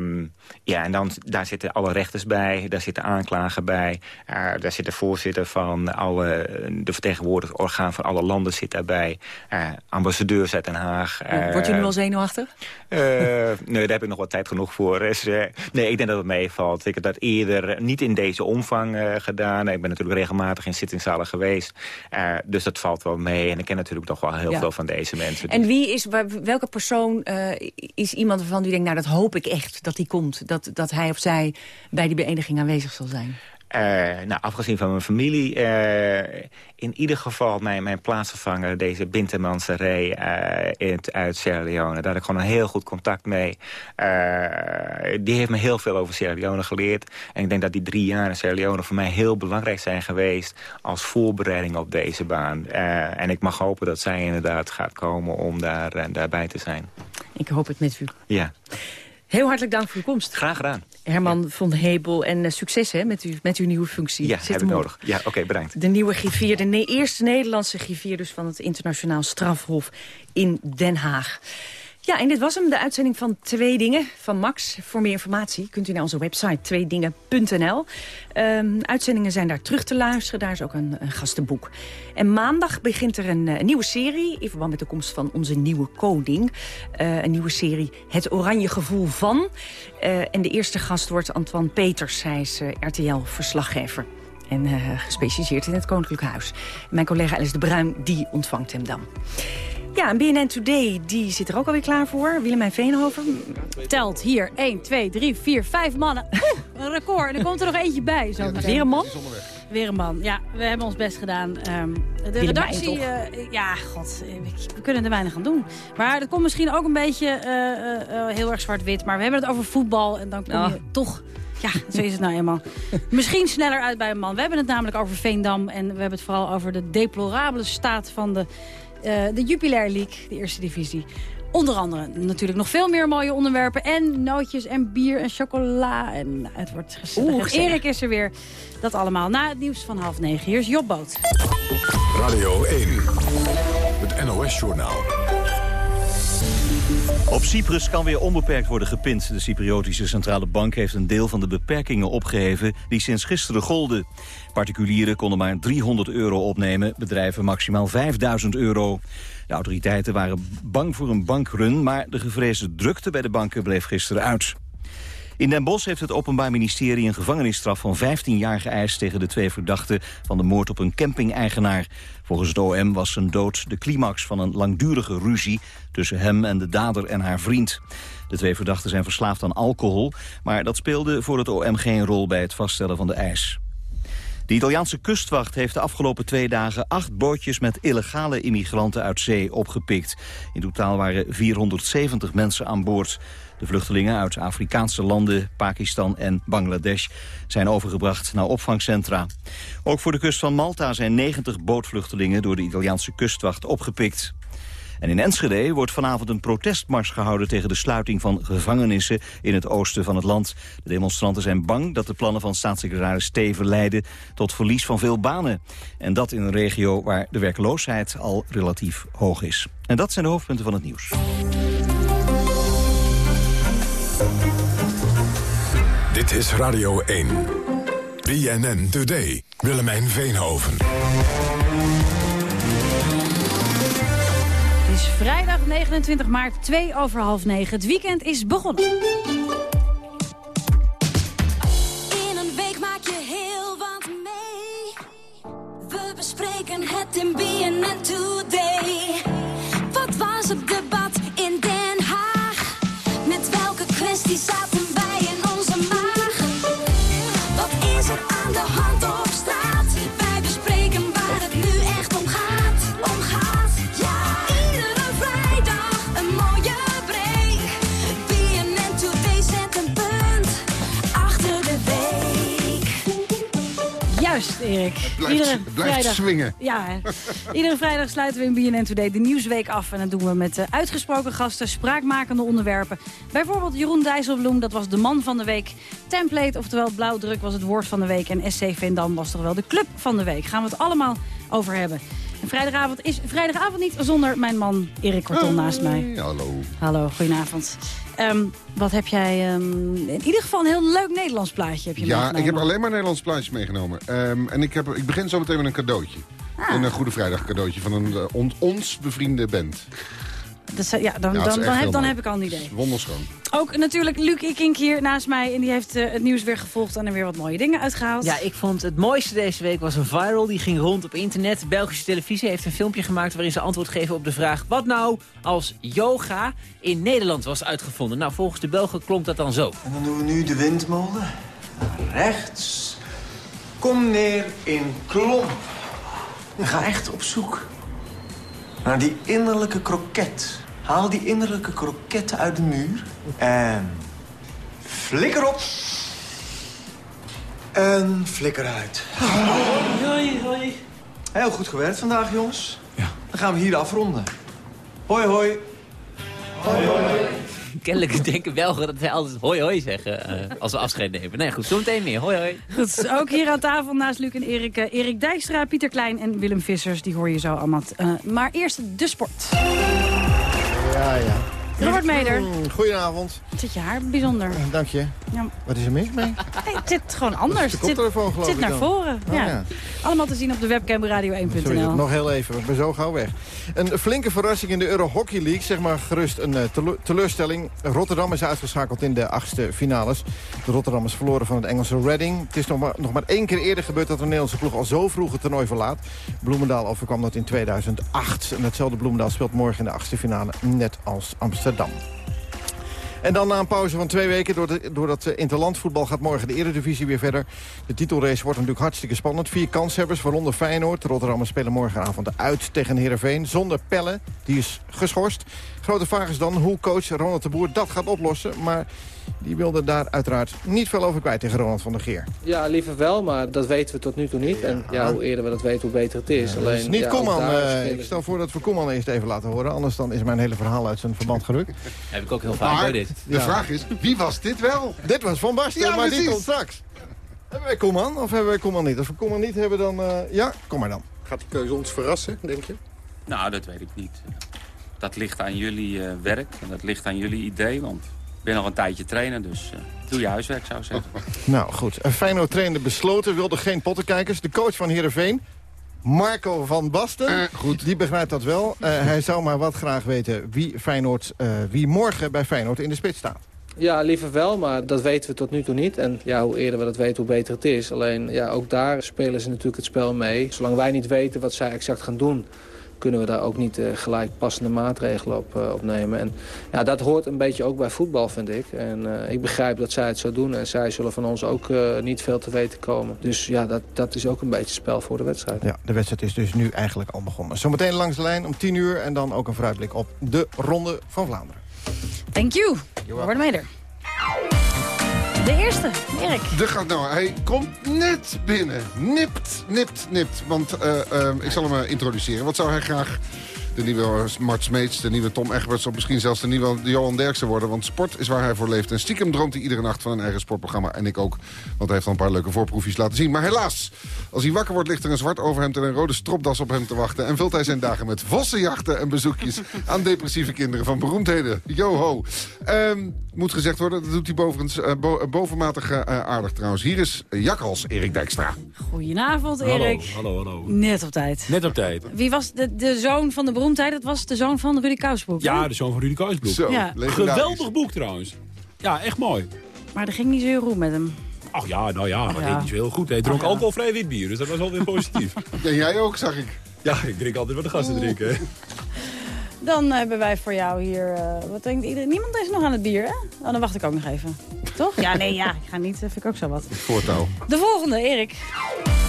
ja, en dan, daar zitten alle rechters bij, daar zit de aanklager bij. Uh, daar zit de voorzitter van alle, de vertegenwoordigd orgaan van alle landen zit daarbij. Uh, ambassadeurs uit Den Haag. Wordt u nu al zenuwachtig? nee, daar heb ik nog wat tijd genoeg voor. Dus, nee, ik denk dat het meevalt. Ik heb dat eerder niet in deze omvang gedaan. Ik ben natuurlijk regelmatig in zittingszalen geweest. Dus dat valt wel mee. En ik ken natuurlijk nog wel heel ja. veel van deze mensen. En wie is, welke persoon is iemand waarvan u denkt... nou, dat hoop ik echt, dat die komt. Dat, dat hij of zij bij die beëdiging aanwezig zal zijn? Uh, nou, afgezien van mijn familie, uh, in ieder geval mijn, mijn plaatsvervanger, deze Binteman Seré uh, uit Sierra Leone. Daar had ik gewoon een heel goed contact mee. die heeft me heel veel over Sierra Leone geleerd. En ik denk dat die drie jaar in Sierra Leone voor mij heel belangrijk zijn geweest als voorbereiding op deze baan. en ik mag hopen dat zij inderdaad gaat komen om daar, daarbij te zijn. Ik hoop het met u. Ja. Heel hartelijk dank voor uw komst. Graag gedaan. Herman ja. van Hebel. En uh, succes hè, met, u, met uw nieuwe functie. Ja, Zit heb ik nodig. Ja, oké, okay, bedankt. De nieuwe griffier, de ne eerste Nederlandse griffier dus van het internationaal strafhof in Den Haag. Ja, en dit was hem, de uitzending van Twee Dingen van Max. Voor meer informatie kunt u naar onze website tweedingen.nl. Um, uitzendingen zijn daar terug te luisteren, daar is ook een, gastenboek. En maandag begint er een, een, nieuwe serie... in verband met de komst van onze nieuwe koning. Uh, een nieuwe serie Het Oranje Gevoel van. Uh, en de eerste gast wordt Antoine Peters, hij is RTL-verslaggever en gespecialiseerd in het Koninklijk Huis. Mijn collega Alice de Bruin, die ontvangt hem dan. Ja, en BNN Today, die zit er ook alweer klaar voor. Willemijn Veenhoven. Telt hier 1, 2, 3, 4, 5 mannen. een record. En er komt er nog eentje bij. Zo ja, weer een man? Weer een man. Ja, we hebben ons best gedaan. Um, de Willemijn, redactie... Uh, ja, god. We kunnen er weinig aan doen. Maar dat komt misschien ook een beetje uh, uh, heel erg zwart-wit. Maar we hebben het over voetbal. En dan kom je oh. toch... Ja, zo is het nou eenmaal. Misschien sneller uit bij een man. We hebben het namelijk over Veendam. En we hebben het vooral over de deplorabele staat van de, de Jupiler League, de eerste divisie. Onder andere natuurlijk nog veel meer mooie onderwerpen. En nootjes en bier en chocola. En het wordt gezellig. Oeh, Erik is er weer. Dat allemaal na het nieuws van half negen. Hier is Job Boot. Radio 1. Het NOS-journaal. Op Cyprus kan weer onbeperkt worden gepind. De Cypriotische Centrale Bank heeft een deel van de beperkingen opgeheven die sinds gisteren golden. Particulieren konden maar 300 euro opnemen, bedrijven maximaal 5000 euro. De autoriteiten waren bang voor een bankrun, maar de gevreesde drukte bij de banken bleef gisteren uit. In Den Bosch heeft het Openbaar Ministerie een gevangenisstraf van 15 jaar geëist tegen de twee verdachten van de moord op een camping-eigenaar. Volgens het OM was zijn dood de climax van een langdurige ruzie tussen hem en de dader en haar vriend. De twee verdachten zijn verslaafd aan alcohol, maar dat speelde voor het OM geen rol bij het vaststellen van de eis. De Italiaanse kustwacht heeft de afgelopen twee dagen acht bootjes met illegale immigranten uit zee opgepikt. In totaal waren 470 mensen aan boord. De vluchtelingen uit Afrikaanse landen, Pakistan en Bangladesh zijn overgebracht naar opvangcentra. Ook voor de kust van Malta zijn 90 bootvluchtelingen door de Italiaanse kustwacht opgepikt. En in Enschede wordt vanavond een protestmars gehouden tegen de sluiting van gevangenissen in het oosten van het land. De demonstranten zijn bang dat de plannen van staatssecretaris Steven leiden tot verlies van veel banen. En dat in een regio waar de werkloosheid al relatief hoog is. En dat zijn de hoofdpunten van het nieuws. Dit is Radio 1. BNN Today. Willemijn Veenhoven. Het is vrijdag 29 maart, 2 over half 9. Het weekend is begonnen. Erik. blijft- Iedere het blijft vrijdag, swingen. Ja, iedere vrijdag sluiten we in BNN Today de Nieuwsweek af. En dat doen we met eh, uitgesproken gasten, spraakmakende onderwerpen. Bijvoorbeeld Jeroen Dijsselbloem, dat was de man van de week. Template, oftewel blauwdruk, was het woord van de week. En SC Veendam was toch wel de club van de week. Gaan we het allemaal over hebben. Vrijdagavond is vrijdagavond niet zonder mijn man Erik Korton naast mij. Hallo. Hallo, goedenavond. Ehm, wat heb jij... ehm, in ieder geval een heel leuk Nederlands plaatje heb je Ja, meegenomen. ik heb alleen maar Nederlands plaatjes meegenomen. Ehm, en ik, heb, ik begin zo meteen met een cadeautje. Ah. Een eh, Goede Vrijdag cadeautje van een eh, on- ons bevriende band. Ja, dan, Ja, is dan, dan, heb, dan heb ik al een idee. Wonderschoon. Ook natuurlijk Luc Ikink hier naast mij. En die heeft eh, het nieuws weer gevolgd en er weer wat mooie dingen uitgehaald. Ja, ik vond het mooiste deze week was een viral. Die ging rond op internet. De Belgische televisie heeft een filmpje gemaakt waarin ze antwoord geven op de vraag... wat nou als yoga in Nederland was uitgevonden? Nou, volgens de Belgen klonk dat dan zo. En dan doen we nu de windmolen. Naar rechts. Kom neer in klomp. En ga echt op zoek naar die innerlijke kroket. Haal die innerlijke kroket uit de muur. En flikker op. En flikker uit. Hoi, hoi. Heel goed gewerkt vandaag, jongens. Ja. Dan gaan we hier afronden. Hoi, hoi. Hoi, hoi. Kennelijk denken Belgen dat wij altijd hoi hoi zeggen eh, als we afscheid nemen. Nee, goed, zometeen meer. Hoi hoi. Goed, ook hier aan tafel naast Luc en Erik. eh, Erik Dijkstra, Pieter Klein en Willem Vissers. Die hoor je zo allemaal. Eh, maar eerst de sport. Ja, ja. Robert Meder. Goedenavond. Zit je haar bijzonder. Uh, dank je. Ja. Wat is er mis mee? Nee, het zit gewoon anders. Het zit naar dan. voren. Oh, ja. ja. Allemaal te zien op de webcam Sorry, radio1.nl. nog heel even. Ik ben zo gauw weg. Een flinke verrassing in de Euro Hockey League. Zeg maar gerust een eh, tele- teleurstelling. Rotterdam is uitgeschakeld in de achtste finales. De Rotterdammers verloren van het Engelse Reading. Het is nog maar, nog maar één keer eerder gebeurd dat een Nederlandse ploeg al zo vroeg het toernooi verlaat. Bloemendaal overkwam dat in 2008. En hetzelfde Bloemendaal speelt morgen in de achtste finale net als Amsterdam. En dan na een pauze van twee weken, door, de, door dat eh, interlandvoetbal gaat morgen de Eredivisie weer verder. De titelrace wordt natuurlijk hartstikke spannend. Vier kanshebbers, waaronder Feyenoord. De Rotterdammers spelen morgenavond uit tegen Heerenveen. Zonder Pelle, die is geschorst. Grote vraag is dan hoe coach Ronald de Boer dat gaat oplossen. Maar die wilde daar uiteraard niet veel over kwijt tegen Ronald van der Geer. Ja, liever wel, maar dat weten we tot nu toe niet. En ja, hoe eerder we dat weten, hoe beter het is. Dat Alleen, is niet ja, Koeman. eh, ik stel voor dat we Koeman eerst even laten horen. Anders dan is mijn hele verhaal uit zijn verband gerukt. Heb ik ook heel vaak bij dit. de vraag is, wie was dit wel? Dit was Van Basten, Ja, maar die komt straks. Hebben wij Koeman of hebben wij Koeman niet? Als we Koeman niet hebben, dan... eh, ja, kom maar dan. Gaat die keuze ons verrassen, denk je? Nou, dat weet ik niet. Dat ligt aan jullie eh, werk en dat ligt aan jullie idee. Want ben al een tijdje trainer, dus eh, doe je huiswerk, zou ik zeggen. Nou goed, een Feyenoord trainde besloten, wilde geen pottenkijkers. De coach van Heerenveen, Marco van Basten, die begrijpt dat wel. Eh, hij zou maar wat graag weten wie, Feyenoord, eh, wie morgen bij Feyenoord in de spits staat. Ja, liever wel, maar dat weten we tot nu toe niet. En ja, hoe eerder we dat weten, hoe beter het is. Alleen, ja, ook daar spelen ze natuurlijk het spel mee. Zolang wij niet weten wat zij exact gaan doen... kunnen we daar ook niet eh, gelijk passende maatregelen op, eh, op nemen. En ja, dat hoort een beetje ook bij voetbal, vind ik. En eh, ik begrijp dat zij het zo doen. En zij zullen van ons ook eh, niet veel te weten komen. Dus ja, dat, dat is ook een beetje spel voor de wedstrijd. Ja, de wedstrijd is dus nu eigenlijk al begonnen. Zometeen langs de lijn om 10 uur en dan ook een vooruitblik op de Ronde van Vlaanderen. Thank you. Robert Meder. De eerste, Erik. De gaat, nou, hij komt net binnen. Nipt, nipt, nipt. Want eh, eh, ik zal hem eh, introduceren. Wat zou hij graag... De nieuwe Mart Smeets, de nieuwe Tom Egberts... of misschien zelfs de nieuwe Johan Derksen worden. Want sport is waar hij voor leeft. En stiekem droomt hij iedere nacht van een eigen sportprogramma. En ik ook, want hij heeft al een paar leuke voorproefjes laten zien. Maar helaas, als hij wakker wordt... ligt er een zwart overhemd en een rode stropdas op hem te wachten. En vult hij zijn dagen met vossenjachten en bezoekjes... aan depressieve kinderen van beroemdheden. Joho. Ehm moet gezegd worden, dat doet hij bovens, eh, bo- bovenmatig eh, aardig trouwens. Hier is Jakkels, Erik Dijkstra. Goedenavond, Erik. Hallo, hallo. Net op tijd. Net op tijd. Wie was de, de zoon van de beroemdheid? Dat was de zoon van Rudy Kousbroek. Ja, de zoon van Rudy Kousbroek. Zo, Ja. Geweldig boek trouwens. Ja, echt mooi. Maar er ging niet zo heel goed met hem. Ach ja, nou ja, dat ja. ging niet zo heel goed. Hij dronk Ach ja. alcoholvrij wit bier, dus dat was wel weer positief. En jij ook, zag ik. Ja, ik drink altijd wat de gasten drinken. Dan hebben wij voor jou hier... eh, wat denkt iedereen? Niemand is nog aan het bier, hè? Oh, dan wacht ik ook nog even. Toch? Ja, nee, ja. Ik ga niet. eh, Vind ik ook zo wat. Voortouw. De volgende, Erik.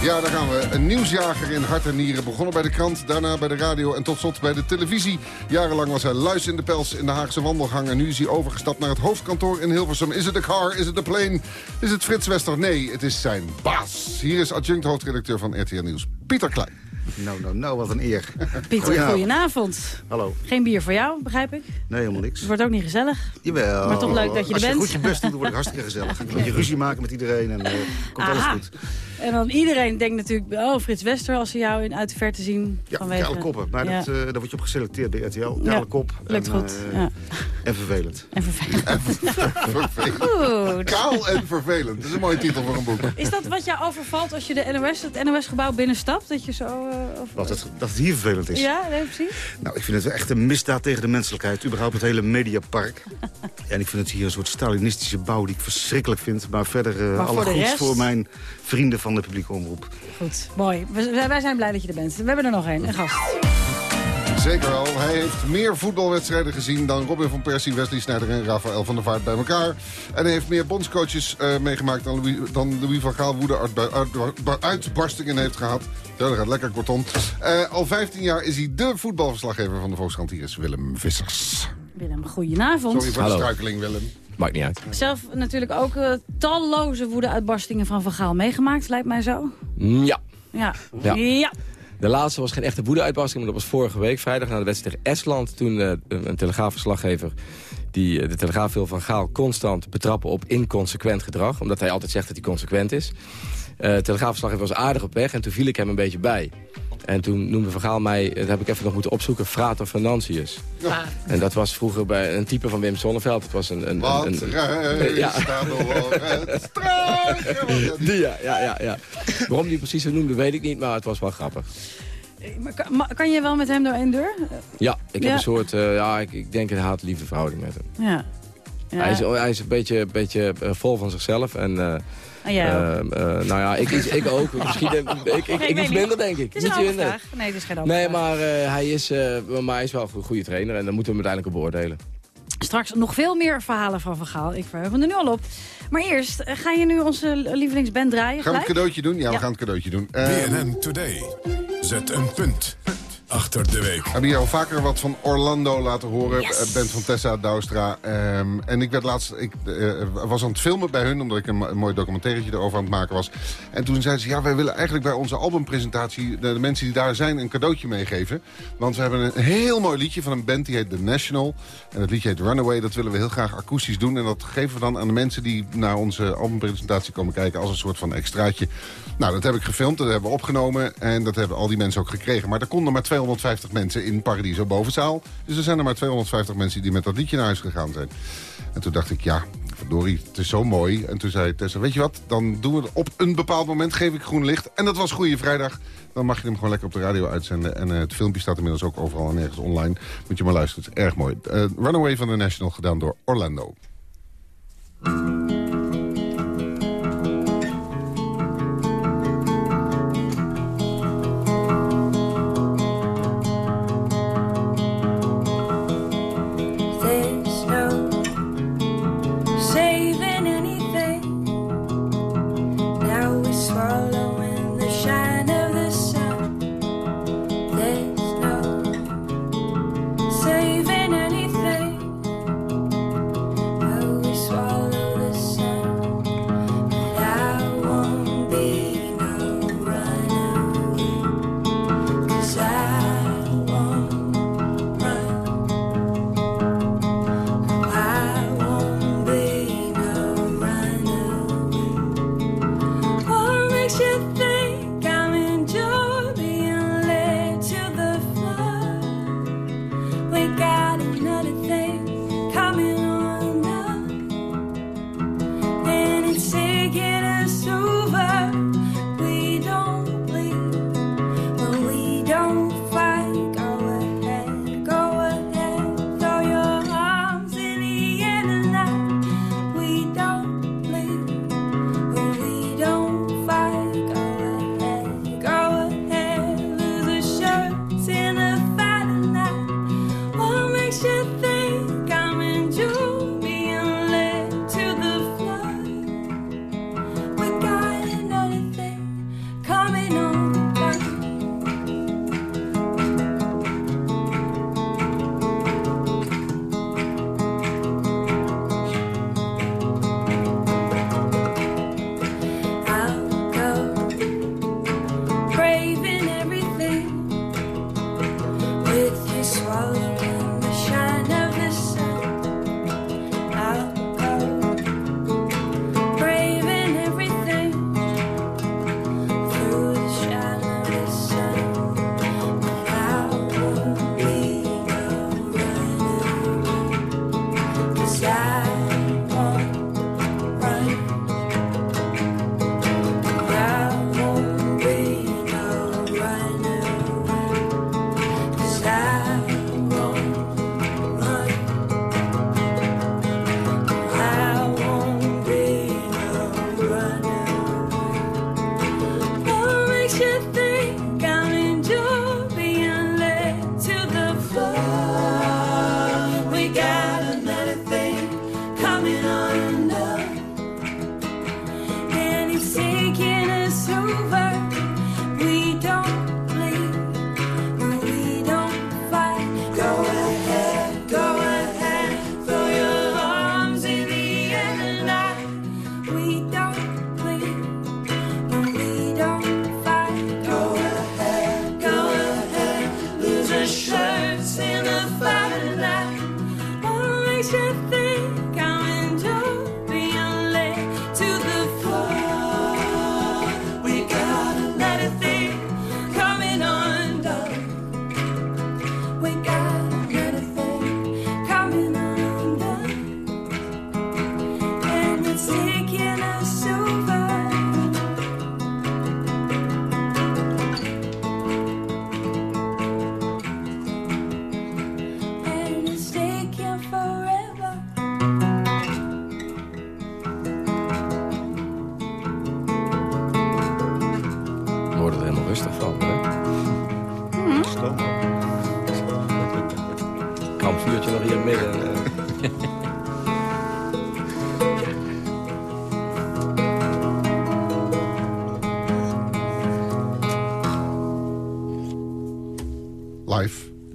Ja, daar gaan we. Een nieuwsjager in hart en nieren. Begonnen bij de krant, daarna bij de radio en tot slot bij de televisie. Jarenlang was hij luis in de pels in de Haagse wandelgang. En nu is hij overgestapt naar het hoofdkantoor in Hilversum. Is het de car? Is het de plane? Is het Frits Wester? Nee, het is zijn baas. Hier is adjunct hoofdredacteur van RTL Nieuws, Pieter Klein. Nou, nou, nou, wat een eer. Pieter, goedenavond. Hallo. Geen bier voor jou, begrijp ik. Nee, helemaal niks. Het wordt ook niet gezellig. Jawel. Maar toch leuk dat je er Als je bent. goed je best doet, dan word ik hartstikke gezellig. Een beetje ruzie maken met iedereen en eh, komt alles goed. En dan iedereen denkt natuurlijk... Oh, Frits Wester, als ze jou in, uit de verte zien. Ja, vanwege... kale koppen. Maar Ja. dat, eh, daar word je op geselecteerd bij RTL. Kale Ja, kop. lukt en, goed, eh, ja. En vervelend. En vervelend. Goed. Kaal en vervelend. Dat is een mooie titel voor een boek. Is dat wat jou overvalt als je de NOS, het NOS-gebouw binnenstapt? Dat je zo... eh, Wat het, dat het hier vervelend is. Ja, nee, precies. Nou, ik vind het echt een misdaad tegen de menselijkheid. Überhaupt het hele mediapark. en ik vind het hier een soort Stalinistische bouw die ik verschrikkelijk vind. Maar verder eh Maar alle goeds rest? voor mijn vrienden van de publieke omroep. Goed, mooi. Wij zijn blij dat je er bent. We hebben er nog één, een gast. Zeker wel. Hij heeft meer voetbalwedstrijden gezien dan Robin van Persie, Wesley Sneijder en Rafael van der Vaart bij elkaar. En hij heeft meer bondscoaches eh, meegemaakt dan Louis, dan Louis van Gaal woede uit, uit- uitbarstingen heeft gehad. Ja, dat gaat lekker kortom. Eh, al 15 jaar is hij de voetbalverslaggever van de Volkskrant. Hier is Willem Vissers. Willem, goedenavond. Sorry voor de struikeling, Willem. Maakt niet uit. Zelf natuurlijk ook eh, talloze woede-uitbarstingen van Van Gaal meegemaakt, lijkt mij zo. Mm, Ja. Ja. Ja. ja. De laatste was geen echte woede-uitbarsting, maar dat was vorige week vrijdag na de wedstrijd tegen Estland. Toen eh, een telegraafverslaggever die eh, de telegraaf wil van Gaal constant betrappen op inconsequent gedrag. Omdat hij altijd zegt dat hij consequent is. Eh telegraafverslaggever was aardig op weg en toen viel ik hem een beetje bij. En toen noemde Van Gaal mij, dat heb ik even nog moeten opzoeken, Frater Fernantius. Ja. En dat was vroeger bij een type van Wim Sonneveld. Het was een... een, Wat een, ja. Die, ja, ja, ja, ja. Waarom die precies zo noemde, weet ik niet, maar het was wel grappig. Maar kan, je wel met hem door één deur? Ja, ik heb Ja. een soort, eh, ja, ik, ik denk een haat-liefde verhouding met hem. Ja. Ja. Hij is, hij is een beetje, beetje eh, vol van zichzelf en... eh, eh, eh, nou ja, ik, ik ook. Misschien ik, ik, ik, iets minder, denk ik. Het is Niet vraag. Nee, het is geen Nee, maar, eh, hij is, eh, maar hij is wel een goede trainer en dan moeten we hem uiteindelijk op beoordelen. Straks nog veel meer verhalen van Van Gaal. Ik verheug me er nu al op. Maar eerst, ga je nu onze lievelingsband draaien? Gaan we het cadeautje doen? Ja, we gaan het cadeautje doen. BNN Today. Zet een punt achter de week. We hebben hier al vaker wat van Orlando laten horen. Yes. Eh, Band van Tessa Douwstra. Ehm, en ik werd laatst, ik eh, was aan het filmen bij hun... omdat ik een, een mooi documentairetje erover aan het maken was. En toen zeiden ze, ja, wij willen eigenlijk bij onze albumpresentatie... de, de mensen die daar zijn een cadeautje meegeven. Want we hebben een heel mooi liedje van een band die heet The National. En het liedje heet Runaway. Dat willen we heel graag akoestisch doen. En dat geven we dan aan de mensen die naar onze albumpresentatie komen kijken... als een soort van extraatje. Nou, dat heb ik gefilmd, dat hebben we opgenomen. En dat hebben al die mensen ook gekregen. Maar er konden maar 250 mensen in Paradiso bovenzaal. Dus er zijn er maar 250 mensen die met dat liedje naar huis gegaan zijn. En toen dacht ik, ja, verdorie, het is zo mooi. En toen zei Tessa, weet je wat, dan doen we het op een bepaald moment, geef ik groen licht. En dat was Goede Vrijdag. Dan mag je hem gewoon lekker op de radio uitzenden. En eh, het filmpje staat inmiddels ook overal en ergens online. Moet je maar luisteren, het is erg mooi. Eh, Runaway van The National, gedaan door Orlando.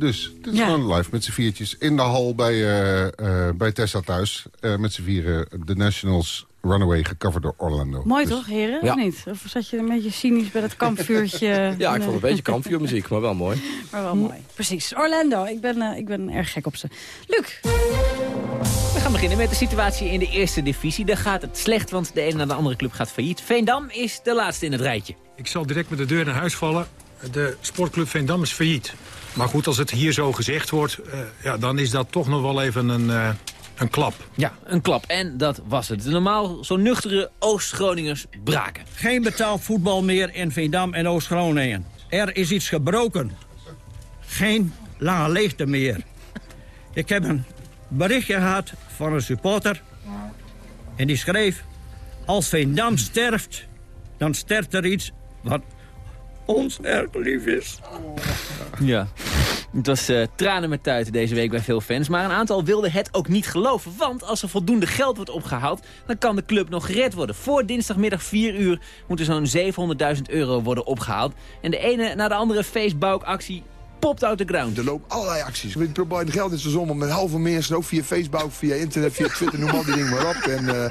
Dus, dit is Ja. gewoon live met z'n viertjes. In de hal bij, eh, eh, bij Tessa thuis. Eh, met z'n vieren de Nationals Runaway gecoverd door Orlando. Mooi Dus- toch, heren? Ja. Of niet? Of zat je een beetje cynisch bij dat kampvuurtje? Ja, ik vond het een beetje kampvuurmuziek, maar wel mooi. Maar wel mooi. Precies. Orlando, ik ben, ik ben erg gek op ze. Luc, We gaan beginnen met de situatie in de eerste divisie. Daar gaat het slecht, want de ene na de andere club gaat failliet. Veendam is de laatste in het rijtje. Ik zal direct met de deur naar huis vallen. De sportclub Veendam is failliet. Maar goed, als het hier zo gezegd wordt... eh, ja, dan is dat toch nog wel even een, eh, een klap. Ja, een klap. En dat was het. De normaal zo nuchtere Oost-Groningers braken. Geen betaald voetbal meer in Veendam en Oost-Groningen. Er is iets gebroken. Geen lange leegte meer. Ik heb een berichtje gehad van een supporter. En die schreef... Als Veendam sterft, dan sterft er iets wat ons erg lief is. Ja. Het was eh, tranen met tuiten deze week bij veel fans. Maar een aantal wilden het ook niet geloven. Want als er voldoende geld wordt opgehaald... dan kan de club nog gered worden. Voor dinsdagmiddag 4 uur moet er zo'n 700.000 euro worden opgehaald. En de ene na de andere Facebook-actie popt uit de ground. Er lopen allerlei acties. We proberen geld in te zommen met halve mensen. Ook via Facebook, via internet, via Twitter, noem al die dingen maar op. En, eh,